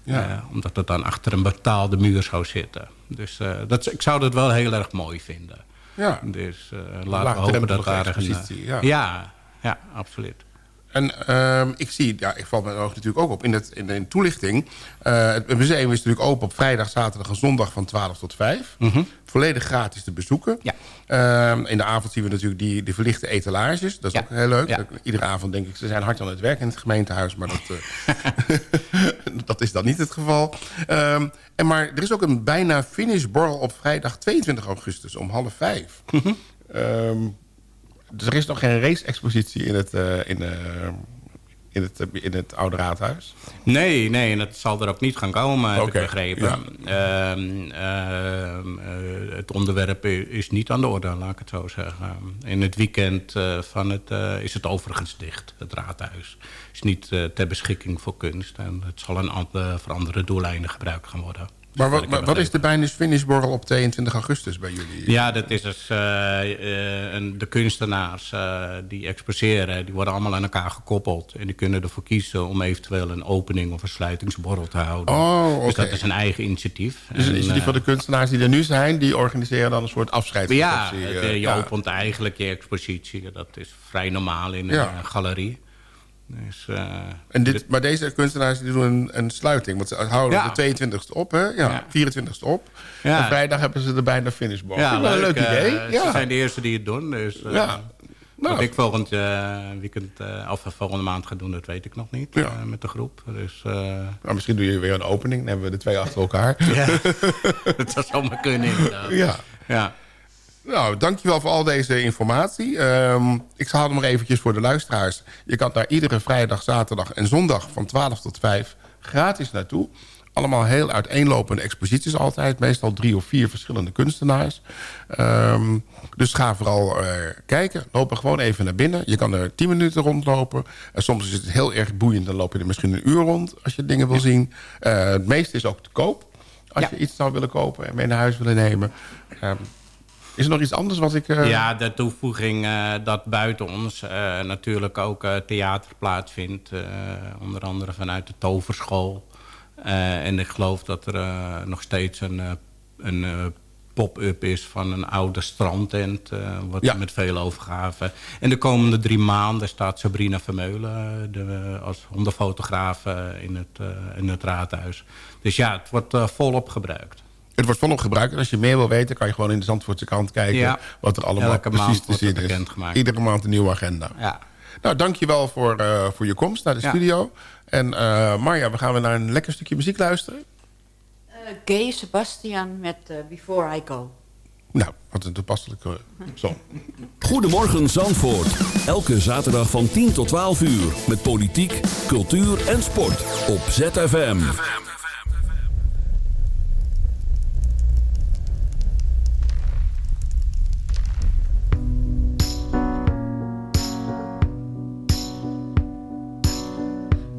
Ja. Omdat het dan achter een betaalde muur zou zitten. Dus dat, ik zou dat wel heel erg mooi vinden. Ja. Dus laten we hopen dat daar een... ja, ja, absoluut. En ehm, ik zie, ja, ik val mijn oog natuurlijk ook op in, het, in de toelichting. Eh, het museum is natuurlijk open op vrijdag, zaterdag en zondag van 12 tot 5. Mhm. Volledig gratis te bezoeken. Ja. Ehm, in de avond zien we natuurlijk die, die verlichte etalages. Dat is Ja. ook heel leuk. Ja. Iedere avond denk ik, ze zijn hard aan het werk in het gemeentehuis. Maar dat, eh, dat is dan niet het geval. Ehm, en maar er is ook een bijna finishborrel op vrijdag 22 augustus om half vijf. Ehm, dus er is nog geen race-expositie in het, eh, in, eh, in het, in het Oude Raadhuis? Nee, nee, en dat zal er ook niet gaan komen, heb ik begrepen. Ehm, ehm, eh, het onderwerp is niet aan de orde, laat ik het zo zeggen. In het weekend eh, van het, eh, is het overigens dicht, het raadhuis. is niet eh, ter beschikking voor kunst. En het zal een andere, voor andere doeleinden gebruikt gaan worden. Maar wat, wat, is de Bijnis Finishborrel op 22 augustus bij jullie? Ja, dat is dus eh, eh, een- de kunstenaars eh, die exposeren. Die worden allemaal aan elkaar gekoppeld. En die kunnen ervoor kiezen om eventueel een opening of een sluitingsborrel te houden. Oh, Dus dat is een eigen initiatief. Dus een En, initiatief van de kunstenaars die er nu zijn... die organiseren dan een soort ja, het, eh, eh, je ja. opent eigenlijk je expositie. Dat is vrij normaal in Ja. een galerie. Dus, eh, En dit, maar deze kunstenaars die doen een, een sluiting. Want ze houden Ja. de 22e op, hè? Ja, 24e op. Ja. En vrijdag hebben ze er bijna finishball. ja, wel een leuk eh, idee. Ze Ja. zijn de eerste die het doen. Dus, eh, Ja. Nou. Wat ik volgend eh, weekend uh, of volgende maand ga doen, dat weet ik nog niet. Ja. eh, met de groep. Dus, uh, nou, misschien doe je weer een opening. Dan hebben we de twee achter elkaar. Ja, dat zou zomaar kunnen inderdaad. Ja. ja. Nou, dankjewel voor al deze informatie. Um, ik zal het maar eventjes voor de luisteraars. Je kan daar iedere vrijdag, zaterdag en zondag van 12 tot 5 gratis naartoe. Allemaal heel uiteenlopende exposities altijd. Meestal drie of vier verschillende kunstenaars. Um, dus ga vooral uh, kijken. Loop er gewoon even naar binnen. Je kan er 10 minuten rondlopen. En soms is het heel erg boeiend. Dan loop je er misschien een uur rond als je dingen wil ja. zien. Uh, het meeste is ook te koop. Als ja. je iets zou willen kopen en mee naar huis willen nemen. Um, is er nog iets anders wat ik... Uh... Ja, de toevoeging uh, dat buiten ons uh, natuurlijk ook theater plaatsvindt. onder andere vanuit de toverschool. en ik geloof dat er nog steeds een, een pop-up is van een oude strandtent. wat ja. met veel overgave. En de komende drie maanden staat Sabrina Vermeulen de, als hondenfotograaf in, het, in het raadhuis. Dus ja, het wordt volop gebruikt. Het wordt volop gebruikt. En als je meer wil weten, kan je gewoon in de Zandvoortse krant kijken... Ja. wat er allemaal Elke precies te zien is. Iedere maand een nieuwe agenda. Ja. Nou, dankjewel voor, uh, voor je komst naar de ja. studio. En uh, Marja, we gaan weer naar een lekker stukje muziek luisteren. Uh, Gay Sebastian met Before I Go. Nou, wat een toepasselijke song. Goedemorgen Zandvoort. Elke zaterdag van 10 tot 12 uur. Met politiek, cultuur en sport. Op ZFM.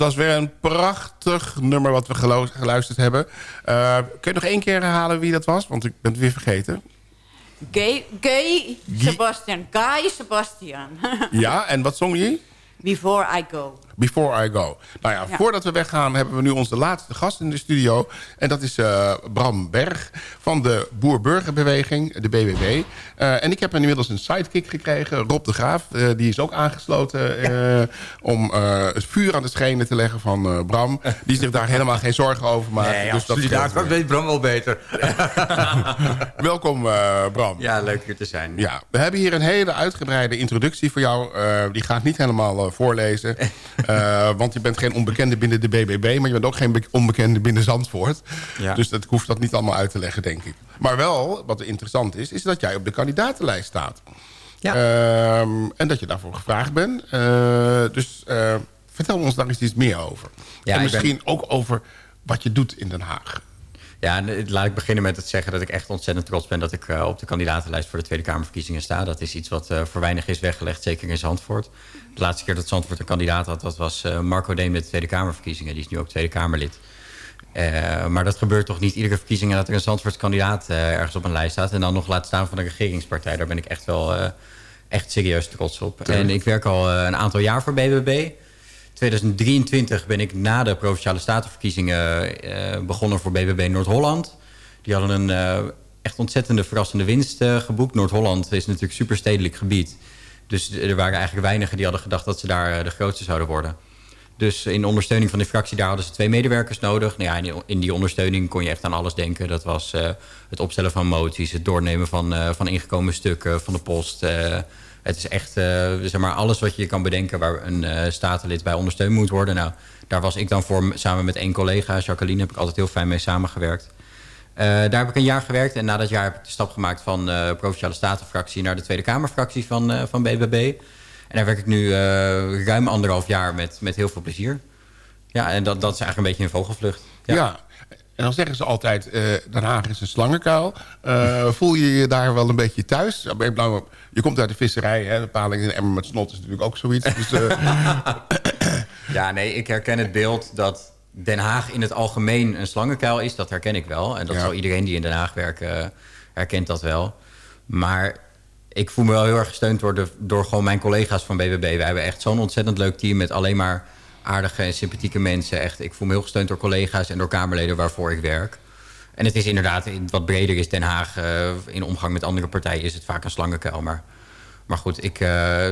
Was weer een prachtig nummer wat we geluisterd hebben. Eh, kun je nog één keer herhalen wie dat was? Want ik ben het weer vergeten. Gay, gay Sebastian. Guy Sebastian. Ja, en wat zong je? Before I go. Before I Go. Nou ja, Ja. voordat we weggaan hebben we nu onze laatste gast in de studio. En dat is eh, Bram Berg van de Boer-Burgerbeweging, de BBB. Eh, en ik heb inmiddels een sidekick gekregen, Rob de Graaf. Eh, die is ook aangesloten eh, om eh, het vuur aan de schenen te leggen van eh, Bram. Die zich daar helemaal geen zorgen over maakt. Nee, dus dat absoluut. weet Bram wel beter. Welkom eh, Bram. Ja, leuk hier te zijn. Ja, we hebben hier een hele uitgebreide introductie voor jou. Eh, die ga ik niet helemaal voorlezen. Eh, want je bent geen onbekende binnen de BBB... maar je bent ook geen be- onbekende binnen Zandvoort. Ja. Dus dat hoeft dat niet allemaal uit te leggen, denk ik. Maar wel, wat interessant is... is dat jij op de kandidatenlijst staat. Ja. Ehm, en dat je daarvoor gevraagd bent. Eh, dus eh, vertel ons daar eens iets meer over. Ja, en ik ben- misschien ook over wat je doet in Den Haag. Ja, eh, laat ik beginnen met het zeggen dat ik echt ontzettend trots ben... dat ik eh, op de kandidatenlijst voor de Tweede Kamerverkiezingen sta. Dat is iets wat eh, voor weinig is weggelegd, zeker in Zandvoort. De laatste keer dat Zandvoort een kandidaat had... dat was Marco Deen met de Tweede Kamerverkiezingen. Die is nu ook Tweede Kamerlid. Maar dat gebeurt toch niet iedere verkiezingen... dat er een Zandvoorts kandidaat ergens op een lijst staat... en dan nog laat staan van een regeringspartij. Daar ben ik echt wel echt serieus trots op. En ik werk al een aantal jaar voor BBB... 2023 ben ik na de Provinciale Statenverkiezingen eh, begonnen voor BBB Noord-Holland. Die hadden een eh, echt ontzettende verrassende winst eh, geboekt. Noord-Holland is natuurlijk superstedelijk gebied. Dus er waren eigenlijk weinigen die hadden gedacht dat ze daar eh, de grootste zouden worden. Dus in ondersteuning van die fractie daar hadden ze twee medewerkers nodig. Nou ja, in, die, in die ondersteuning kon je echt aan alles denken. Dat was eh, het opstellen van moties, het doornemen van, eh, van ingekomen stukken van de post. eh, het is echt eh, zeg maar alles wat je kan bedenken waar een eh statenlid bij ondersteund moet worden. Nou, daar was ik dan voor samen met één collega, Jacqueline, heb ik altijd heel fijn mee samengewerkt. Eh, daar heb ik een jaar gewerkt en na dat jaar heb ik de stap gemaakt van eh Provinciale Statenfractie naar de Tweede Kamerfractie van, eh, van BBB. En daar werk ik nu ruim anderhalf jaar met, met heel veel plezier. Ja, en dat, dat is eigenlijk een beetje een vogelvlucht. Ja. En dan zeggen ze altijd, eh Den Haag is een slangenkuil. Eh, voel je je daar wel een beetje thuis? Nou- Je komt uit de visserij, hè? de paling in emmer met snot is natuurlijk ook zoiets. Dus, eh, Ja, nee, ik herken het beeld dat Den Haag in het algemeen een slangenkuil is. Dat herken ik wel. En dat Ja. zal iedereen die in Den Haag werkt, herkent dat wel. Maar ik voel me wel heel erg gesteund door, de, door gewoon mijn collega's van BBB. We hebben echt zo'n ontzettend leuk team met alleen maar aardige en sympathieke mensen. Echt, ik voel me heel gesteund door collega's en door Kamerleden waarvoor ik werk. En het is inderdaad, wat breder is Den Haag. eh, in omgang met andere partijen is het vaak een slangenkuil. Maar, maar goed, ik eh,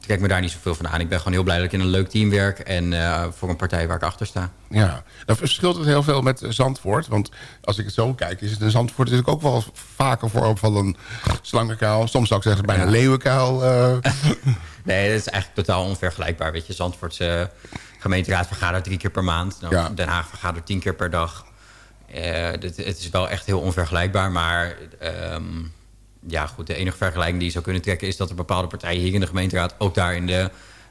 trek me daar niet zoveel van aan. Ik ben gewoon heel blij dat ik in een leuk team werk. En eh, voor een partij waar ik achter sta. ja, dan verschilt het heel veel met Zandvoort. Want als ik het zo kijk, is het in Zandvoort natuurlijk ook wel vaker vorm van een slangenkuil. Soms zou ik zeggen bijna een leeuwenkuil. eh. Nee, dat is eigenlijk totaal onvergelijkbaar. Weet je, Zandvoortse gemeenteraad vergadert drie keer per maand. Nou, Ja. Den Haag vergadert tien keer per dag. Eh, dit, het is wel echt heel onvergelijkbaar. Maar ehm, ja, goed, de enige vergelijking die je zou kunnen trekken... is dat er bepaalde partijen hier in de gemeenteraad... ook daar in de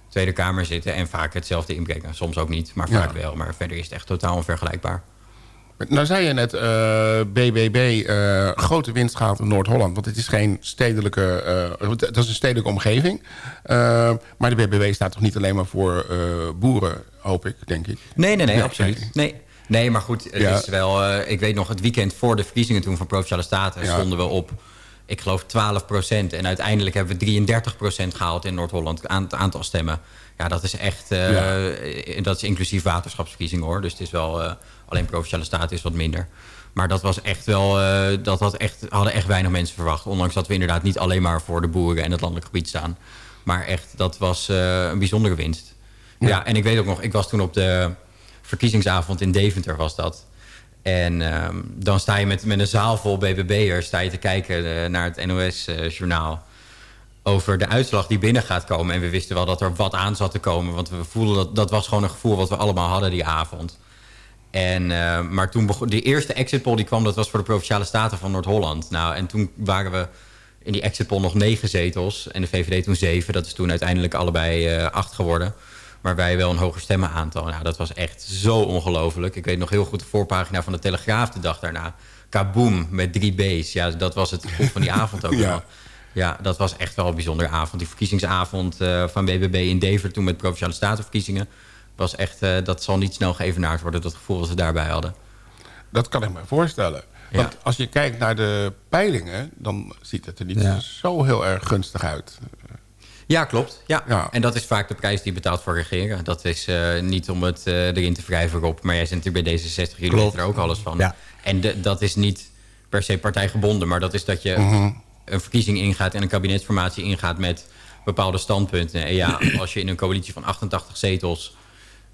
Tweede Kamer zitten... en vaak hetzelfde inbrengen. Soms ook niet, maar vaak Ja. wel. Maar verder is het echt totaal onvergelijkbaar. Nou zei je net, eh, BBB, eh, grote winst gaat in Noord-Holland. Want het is geen stedelijke, eh, het is een stedelijke omgeving. Eh, maar de BBB staat toch niet alleen maar voor eh, boeren, hoop ik, denk ik. Nee, nee, nee, Nee, absoluut. Nee. nee, maar goed, het Ja. is wel... eh, ik weet nog, het weekend voor de verkiezingen toen van Provinciale Staten... Stonden we op, ik geloof, 12 procent. En uiteindelijk hebben we 33 procent gehaald in Noord-Holland... aan het aantal stemmen. Ja, dat is echt... eh, Ja. eh, Dat is inclusief waterschapsverkiezingen, hoor. Dus het is wel... eh, alleen Provinciale Staten is wat minder. Maar dat was echt wel... dat had echt, hadden echt weinig mensen verwacht. Ondanks dat we inderdaad niet alleen maar voor de boeren... en het landelijk gebied staan. Maar echt, dat was een bijzondere winst. Ja. en ik weet ook nog, ik was toen op de verkiezingsavond in Deventer was dat. En ehm, dan sta je met, met een zaal vol BBB'ers... sta je te kijken eh, naar het NOS-journaal... over de uitslag die binnen gaat komen. En we wisten wel dat er wat aan zat te komen. Want we voelden dat... dat was gewoon een gevoel wat we allemaal hadden die avond. En, eh, maar toen begon... De eerste exit poll die kwam... dat was voor de Provinciale Staten van Noord-Holland. Nou, en toen waren we in die exit poll nog negen zetels. En de VVD toen zeven. Dat is toen uiteindelijk allebei eh, acht geworden. Maar wij wel een hoger stemmenaantal. Nou, dat was echt zo ongelooflijk. Ik weet nog heel goed de voorpagina van de Telegraaf de dag daarna. Kaboom, met drie B's. Ja, dat was het gevoel van die avond ook Ja. wel. Ja, dat was echt wel een bijzondere avond. Die verkiezingsavond eh, van BBB in Deventer... toen met Provinciale Statenverkiezingen... was echt, eh, dat zal niet snel geëvenaard worden... dat gevoel dat we daarbij hadden. Dat kan ik me voorstellen. Want als je kijkt naar de peilingen... dan ziet het er niet Ja. zo heel erg gunstig uit. Ja, klopt. Ja. En dat is vaak de prijs die je betaalt voor regeren. Dat is eh, niet om het eh, erin te wrijven, Rob. Maar jij zit natuurlijk bij D66, jullie Klopt. weten er ook alles van. Ja. En de- dat is niet per se partijgebonden. Maar dat is dat je Mhm. een verkiezing ingaat... en een kabinetsformatie ingaat met bepaalde standpunten. En ja, als je in een coalitie van 88 zetels...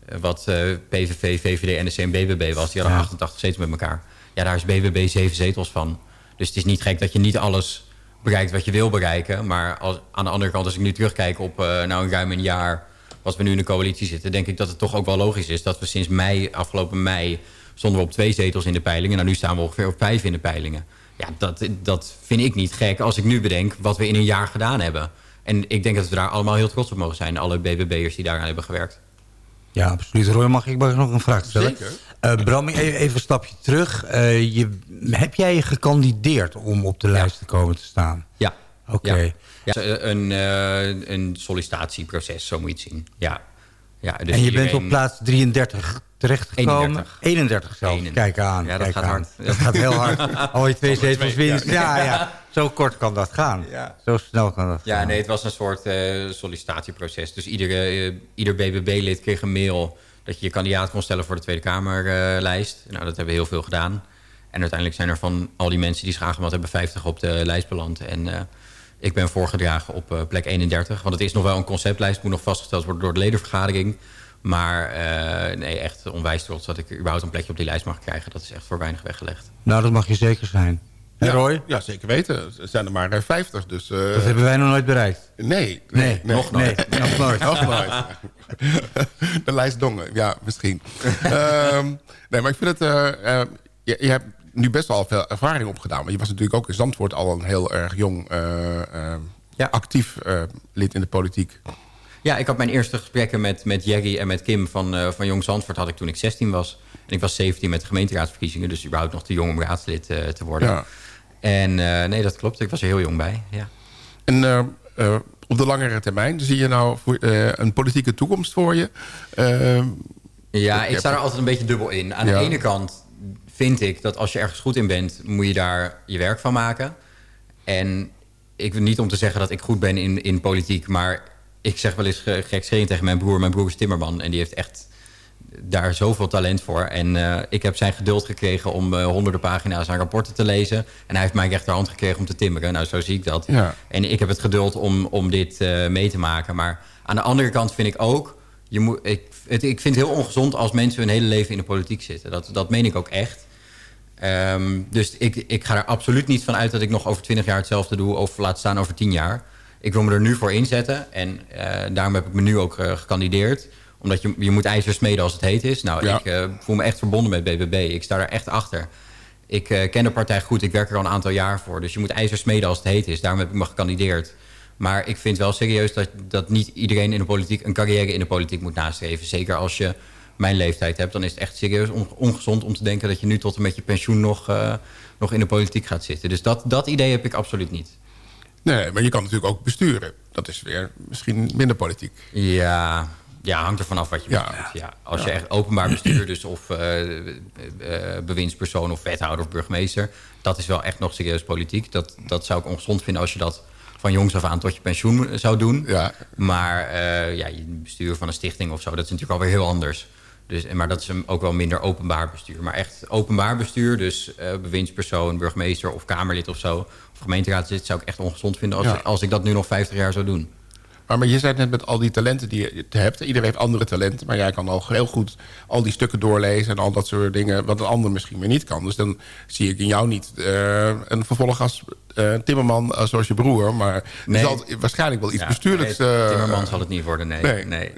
eh, wat PVV, VVD, NSC en BBB was... die hadden Ja. 88 zetels met elkaar. Ja, daar is BBB zeven zetels van. Dus het is niet gek dat je niet alles bereikt wat je wil bereiken. Maar als, aan de andere kant, als ik nu terugkijk op eh, nou een ruim een jaar... wat we nu in de coalitie zitten... denk ik dat het toch ook wel logisch is... dat we sinds mei, afgelopen mei... stonden we op twee zetels in de peilingen. Nou, nu staan we ongeveer op vijf in de peilingen. Ja, dat, dat vind ik niet gek als ik nu bedenk wat we in een jaar gedaan hebben. En ik denk dat we daar allemaal heel trots op mogen zijn. Alle BBB'ers die daaraan hebben gewerkt. Ja, absoluut. Roy, mag ik nog een vraag stellen? Zeker. Eh, Bram, e- even een stapje terug. Eh, je, heb jij gekandideerd om op de lijst te komen te staan? Ja. Oké. Ja. Ja, een, eh, een sollicitatieproces, zo moet je het zien. Ja. Ja, dus en je bent op plaats 33 terechtgekomen? 31. 31 zelfs. 31. Kijk aan. Ja, dat kijk gaat aan. hard. Dat gaat heel hard. Al je twee zetels twee, winst. ja. Ja, ja. Zo kort kan dat gaan. Ja. Zo snel kan dat Ja, gaan. nee, het was een soort eh, sollicitatieproces. Dus iedere, eh, ieder BBB-lid kreeg een mail... dat je je kandidaat kon stellen voor de Tweede Kamerlijst. nou, dat hebben we heel veel gedaan. En uiteindelijk zijn er van al die mensen die zich aangemeld hebben... 50 op de lijst beland. En eh, ik ben voorgedragen op eh, plek 31. Want het is nog wel een conceptlijst. moet nog vastgesteld worden door de ledenvergadering. Maar eh, nee, echt onwijs trots dat ik überhaupt een plekje op die lijst mag krijgen. Dat is echt voor weinig weggelegd. Nou, dat mag je zeker zijn. Ja, Roy? Ja, zeker weten. Er zijn er maar eh, 50. Dus, eh, Dat hebben wij nog nooit bereikt. Nee. Nee, nog nooit. Nee, nog nooit. nog nooit. De lijst dongen, ja, misschien. Ehm, nee, maar ik vind het... eh, eh, je, je hebt nu best wel veel ervaring opgedaan. Maar je was natuurlijk ook in Zandvoort al een heel erg jong... eh, eh, actief eh, lid in de politiek. Ja, ik had mijn eerste gesprekken met, met Jerry en met Kim van, eh, van Jong Zandvoort... had ik toen ik 16 was. En ik was 17 met de gemeenteraadsverkiezingen... dus überhaupt nog te jong om raadslid eh, te worden. Ja. En eh, nee, dat klopt. Ik was er heel jong bij, ja. En eh, eh, op de langere termijn zie je nou een politieke toekomst voor je? Ja, ik sta er altijd een beetje dubbel in. Aan Ja. de ene kant vind ik dat als je ergens goed in bent... moet je daar je werk van maken. En ik wil niet om te zeggen dat ik goed ben in, in politiek... maar ik zeg wel eens ge- gekscherend tegen mijn broer. Mijn broer is timmerman en die heeft echt daar zoveel talent voor. En eh, ik heb zijn geduld gekregen om eh, honderden pagina's aan rapporten te lezen. En hij heeft mijn rechterhand gekregen om te timmeren. Nou, zo zie ik dat. Ja. En ik heb het geduld om, om dit eh, mee te maken. Maar aan de andere kant vind ik ook... Je moet, ik, het, ik vind het heel ongezond als mensen hun hele leven in de politiek zitten. Dat, dat meen ik ook echt. Ehm, dus ik, ik ga er absoluut niet van uit dat ik nog over 20 jaar hetzelfde doe... of laat staan over 10 jaar. Ik wil me er nu voor inzetten. En daarom heb ik me nu ook gekandideerd. Omdat je, je moet ijzer smeden als het heet is. Nou, Ja. ik eh, voel me echt verbonden met BBB. Ik sta er echt achter. Ik eh, ken de partij goed. Ik werk er al een aantal jaar voor. Dus je moet ijzer smeden als het heet is. Daarom heb ik me gekandideerd. Maar ik vind wel serieus dat, dat niet iedereen in de politiek... een carrière in de politiek moet nastreven. Zeker als je mijn leeftijd hebt. Dan is het echt serieus on- ongezond om te denken... dat je nu tot en met je pensioen nog, eh, nog in de politiek gaat zitten. Dus dat, dat idee heb ik absoluut niet. nee, maar je kan natuurlijk ook besturen. Dat is weer misschien minder politiek. Ja, ja hangt er vanaf wat je Ja. bedoelt. Ja, als Ja. je echt openbaar bestuur, dus of eh, eh, eh, bewindspersoon of wethouder of burgemeester... dat is wel echt nog serieus politiek. Dat, dat zou ik ongezond vinden als je dat van jongs af aan tot je pensioen zou doen. Ja. Maar eh, ja, je bestuur van een stichting of zo, dat is natuurlijk alweer heel anders. Dus, maar dat is ook wel minder openbaar bestuur. Maar echt openbaar bestuur, dus bewindspersoon, burgemeester of kamerlid of zo... of gemeenteraadslid, zou ik echt ongezond vinden als, Ja. als ik dat nu nog 50 jaar zou doen. Maar, maar je zei net met al die talenten die je hebt. Iedereen heeft andere talenten. Maar jij kan al heel goed al die stukken doorlezen en al dat soort dingen. Wat een ander misschien weer niet kan. Dus dan zie ik in jou niet eh, een vervolg als eh, Timmerman eh, zoals je broer. Maar Nee. zal waarschijnlijk wel iets Ja, bestuurlijks... nee, eh, Timmerman zal het niet worden, nee. nee. nee.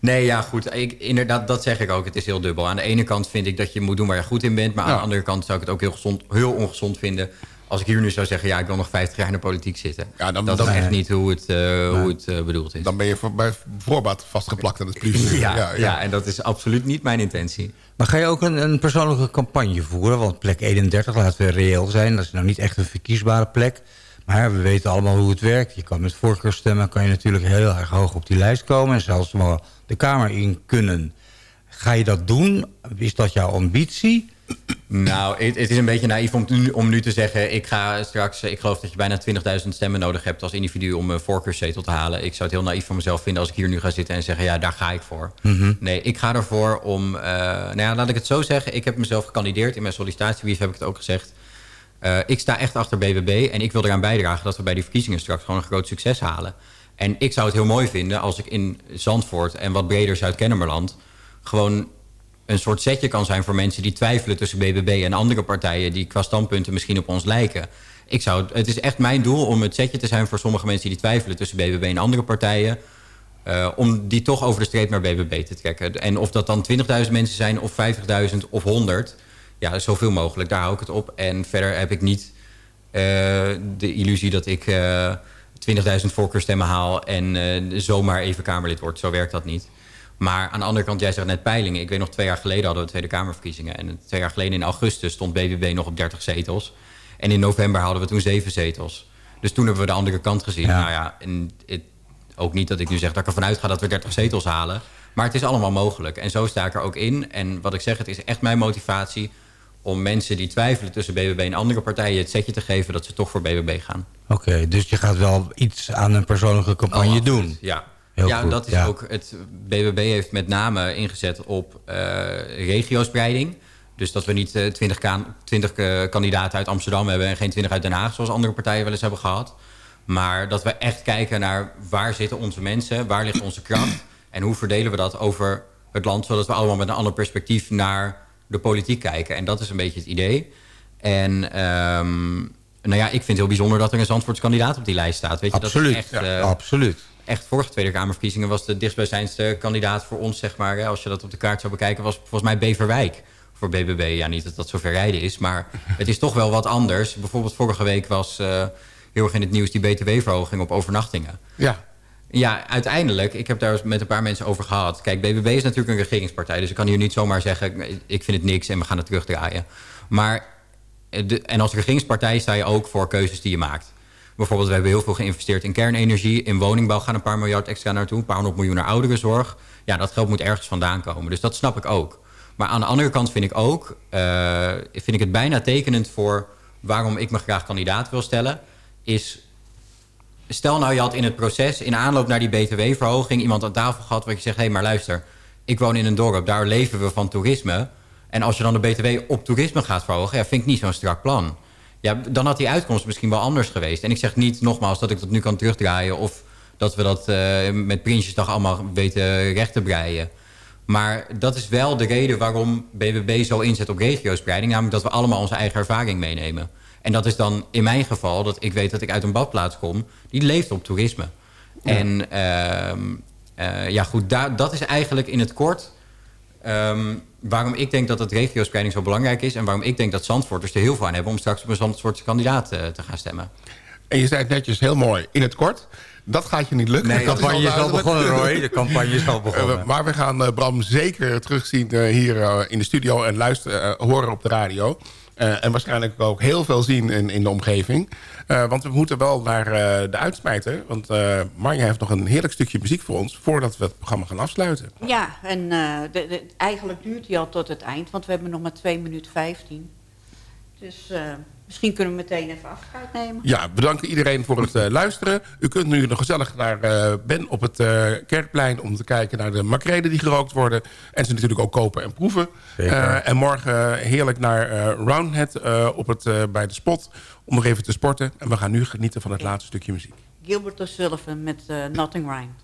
Nee, ja, goed. Ik, inderdaad, dat zeg ik ook. Het is heel dubbel. Aan de ene kant vind ik dat je moet doen waar je goed in bent. Maar aan de andere kant zou ik het ook heel, gezond, heel ongezond vinden... als ik hier nu zou zeggen... ja, ik wil nog 50 jaar in de politiek zitten. dan- dat dan- is echt niet hoe het, eh, hoe het eh, bedoeld is. Dan ben je voor, bij voorbaat vastgeplakt aan het plus. Ja, ja, en dat is absoluut niet mijn intentie. Maar ga je ook een, een persoonlijke campagne voeren? Want plek 31, laten we reëel zijn... dat is nou niet echt een verkiesbare plek. Maar we weten allemaal hoe het werkt. Je kan met voorkeurstemmen kan je natuurlijk heel erg hoog op die lijst komen... en zelfs wel de Kamer in kunnen. Ga je dat doen? Is dat jouw ambitie? Nou, het, het is een beetje naïef om, nu- om nu te zeggen... ik ga straks, ik geloof dat je bijna 20.000 stemmen nodig hebt... als individu om een voorkeurszetel te halen. Ik zou het heel naïef van mezelf vinden als ik hier nu ga zitten en zeggen... ja, daar ga ik voor. Mhm. Nee, ik ga ervoor om... eh, nou ja, laat ik het zo zeggen. Ik heb mezelf gekandideerd. In mijn sollicitatiebrief heb ik het ook gezegd. Eh, ik sta echt achter BBB en ik wil eraan bijdragen... dat we bij die verkiezingen straks gewoon een groot succes halen. En ik zou het heel mooi vinden als ik in Zandvoort... en wat breder Zuid-Kennemerland... gewoon een soort setje kan zijn voor mensen die twijfelen tussen BBB en andere partijen die qua standpunten misschien op ons lijken. Ik zou, het is echt mijn doel om het setje te zijn voor sommige mensen die twijfelen tussen BBB en andere partijen. eh, om die toch over de streep naar BBB te trekken. En of dat dan 20.000 mensen zijn of 50.000 of 100. Ja, zoveel mogelijk. Daar hou ik het op. En verder heb ik niet eh, de illusie dat ik eh 20.000 voorkeurstemmen haal... en zomaar even Kamerlid word. Zo werkt dat niet. Maar aan de andere kant, jij zegt net peilingen. Ik weet nog, twee jaar geleden hadden we Tweede Kamerverkiezingen. En twee jaar geleden in augustus stond BBB nog op 30 zetels. En in november hadden we toen zeven zetels. Dus toen hebben we de andere kant gezien. Nou ja, en het, ook niet dat ik nu zeg dat ik ervan uitga dat we 30 zetels halen. Maar het is allemaal mogelijk. En zo sta ik er ook in. En wat ik zeg, het is echt mijn motivatie... om mensen die twijfelen tussen BBB en andere partijen... het setje te geven dat ze toch voor BBB gaan. Oké, dus je gaat wel iets aan een persoonlijke campagne Oh, doen. Ja, Heel ja goed, dat is ja. ook. Het BBB heeft met name ingezet op eh regiospreiding. Dus dat we niet eh, 20, ka- 20 eh, kandidaten uit Amsterdam hebben en geen 20 uit Den Haag, zoals andere partijen wel eens hebben gehad. Maar dat we echt kijken naar waar zitten onze mensen, waar ligt onze kracht en hoe verdelen we dat over het land, zodat we allemaal met een ander perspectief naar de politiek kijken. En dat is een beetje het idee. En ehm, nou ja, ik vind het heel bijzonder dat er een Zandvoorts kandidaat op die lijst staat. Weet je, Absoluut, Dat is echt, ja, eh, absoluut. Echt vorige Tweede Kamerverkiezingen was de dichtstbijzijnste kandidaat voor ons, zeg maar. hè, Als je dat op de kaart zou bekijken, was volgens mij Beverwijk voor BBB. Ja, niet dat dat zo ver rijden is, maar het is toch wel wat anders. Bijvoorbeeld vorige week was eh, heel erg in het nieuws die BTW-verhoging op overnachtingen. Ja. Ja, uiteindelijk, ik heb daar met een paar mensen over gehad. Kijk, BBB is natuurlijk een regeringspartij... dus ik kan hier niet zomaar zeggen, ik vind het niks en we gaan het terugdraaien. Maar, eh, de, en als regeringspartij sta je ook voor keuzes die je maakt. Bijvoorbeeld, we hebben heel veel geïnvesteerd in kernenergie. In woningbouw gaan een paar miljard extra naartoe. Een paar honderd miljoen naar ouderenzorg. Ja, dat geld moet ergens vandaan komen. Dus dat snap ik ook. Maar aan de andere kant vind ik ook... eh, vind ik het bijna tekenend voor waarom ik me graag kandidaat wil stellen... is stel nou je had in het proces, in aanloop naar die btw-verhoging... iemand aan tafel gehad waar je zegt... hé, hey, maar luister, ik woon in een dorp, daar leven we van toerisme... en als je dan de btw op toerisme gaat verhogen... ja, vind ik niet zo'n strak plan. Ja, dan had die uitkomst misschien wel anders geweest. En ik zeg niet nogmaals dat ik dat nu kan terugdraaien... of dat we dat eh, met Prinsjesdag allemaal weten recht te breien... Maar dat is wel de reden waarom BBB zo inzet op regiospreiding. Namelijk dat we allemaal onze eigen ervaring meenemen. En dat is dan in mijn geval dat ik weet dat ik uit een badplaats kom... die leeft op toerisme. En ehm, eh, ja goed, dat is eigenlijk in het kort... ehm, waarom ik denk dat het regiospreiding zo belangrijk is... en waarom ik denk dat Zandvoorters er heel veel aan hebben... om straks op een Zandvoortse kandidaat eh, te gaan stemmen. En je zei het netjes heel mooi, in het kort. Dat gaat je niet lukken. Nee, de campagne is al begonnen, Roy. De campagne is al begonnen. Eh, maar we gaan eh, Bram zeker terugzien hier in de studio... en luisteren, horen op de radio. Eh, en waarschijnlijk ook heel veel zien in, in de omgeving. Eh, want we moeten wel naar eh, de uitsmijter. Want Marja heeft nog een heerlijk stukje muziek voor ons... voordat we het programma gaan afsluiten. Ja, en eigenlijk duurt hij al tot het eind, want we hebben nog maar 2 minuten 15. Dus misschien kunnen we meteen even afscheid nemen. Ja, bedanken iedereen voor het eh, luisteren. U kunt nu nog gezellig naar eh, Ben op het eh, Kerkplein... om te kijken naar de makrelen die gerookt worden. En ze natuurlijk ook kopen en proeven. Eh, en morgen heerlijk naar eh, Roundhead eh, op het, eh, bij de spot... om nog even te sporten. En we gaan nu genieten van het laatste stukje muziek. Gilbert O'Sullivan met eh, Nothing Rhymed.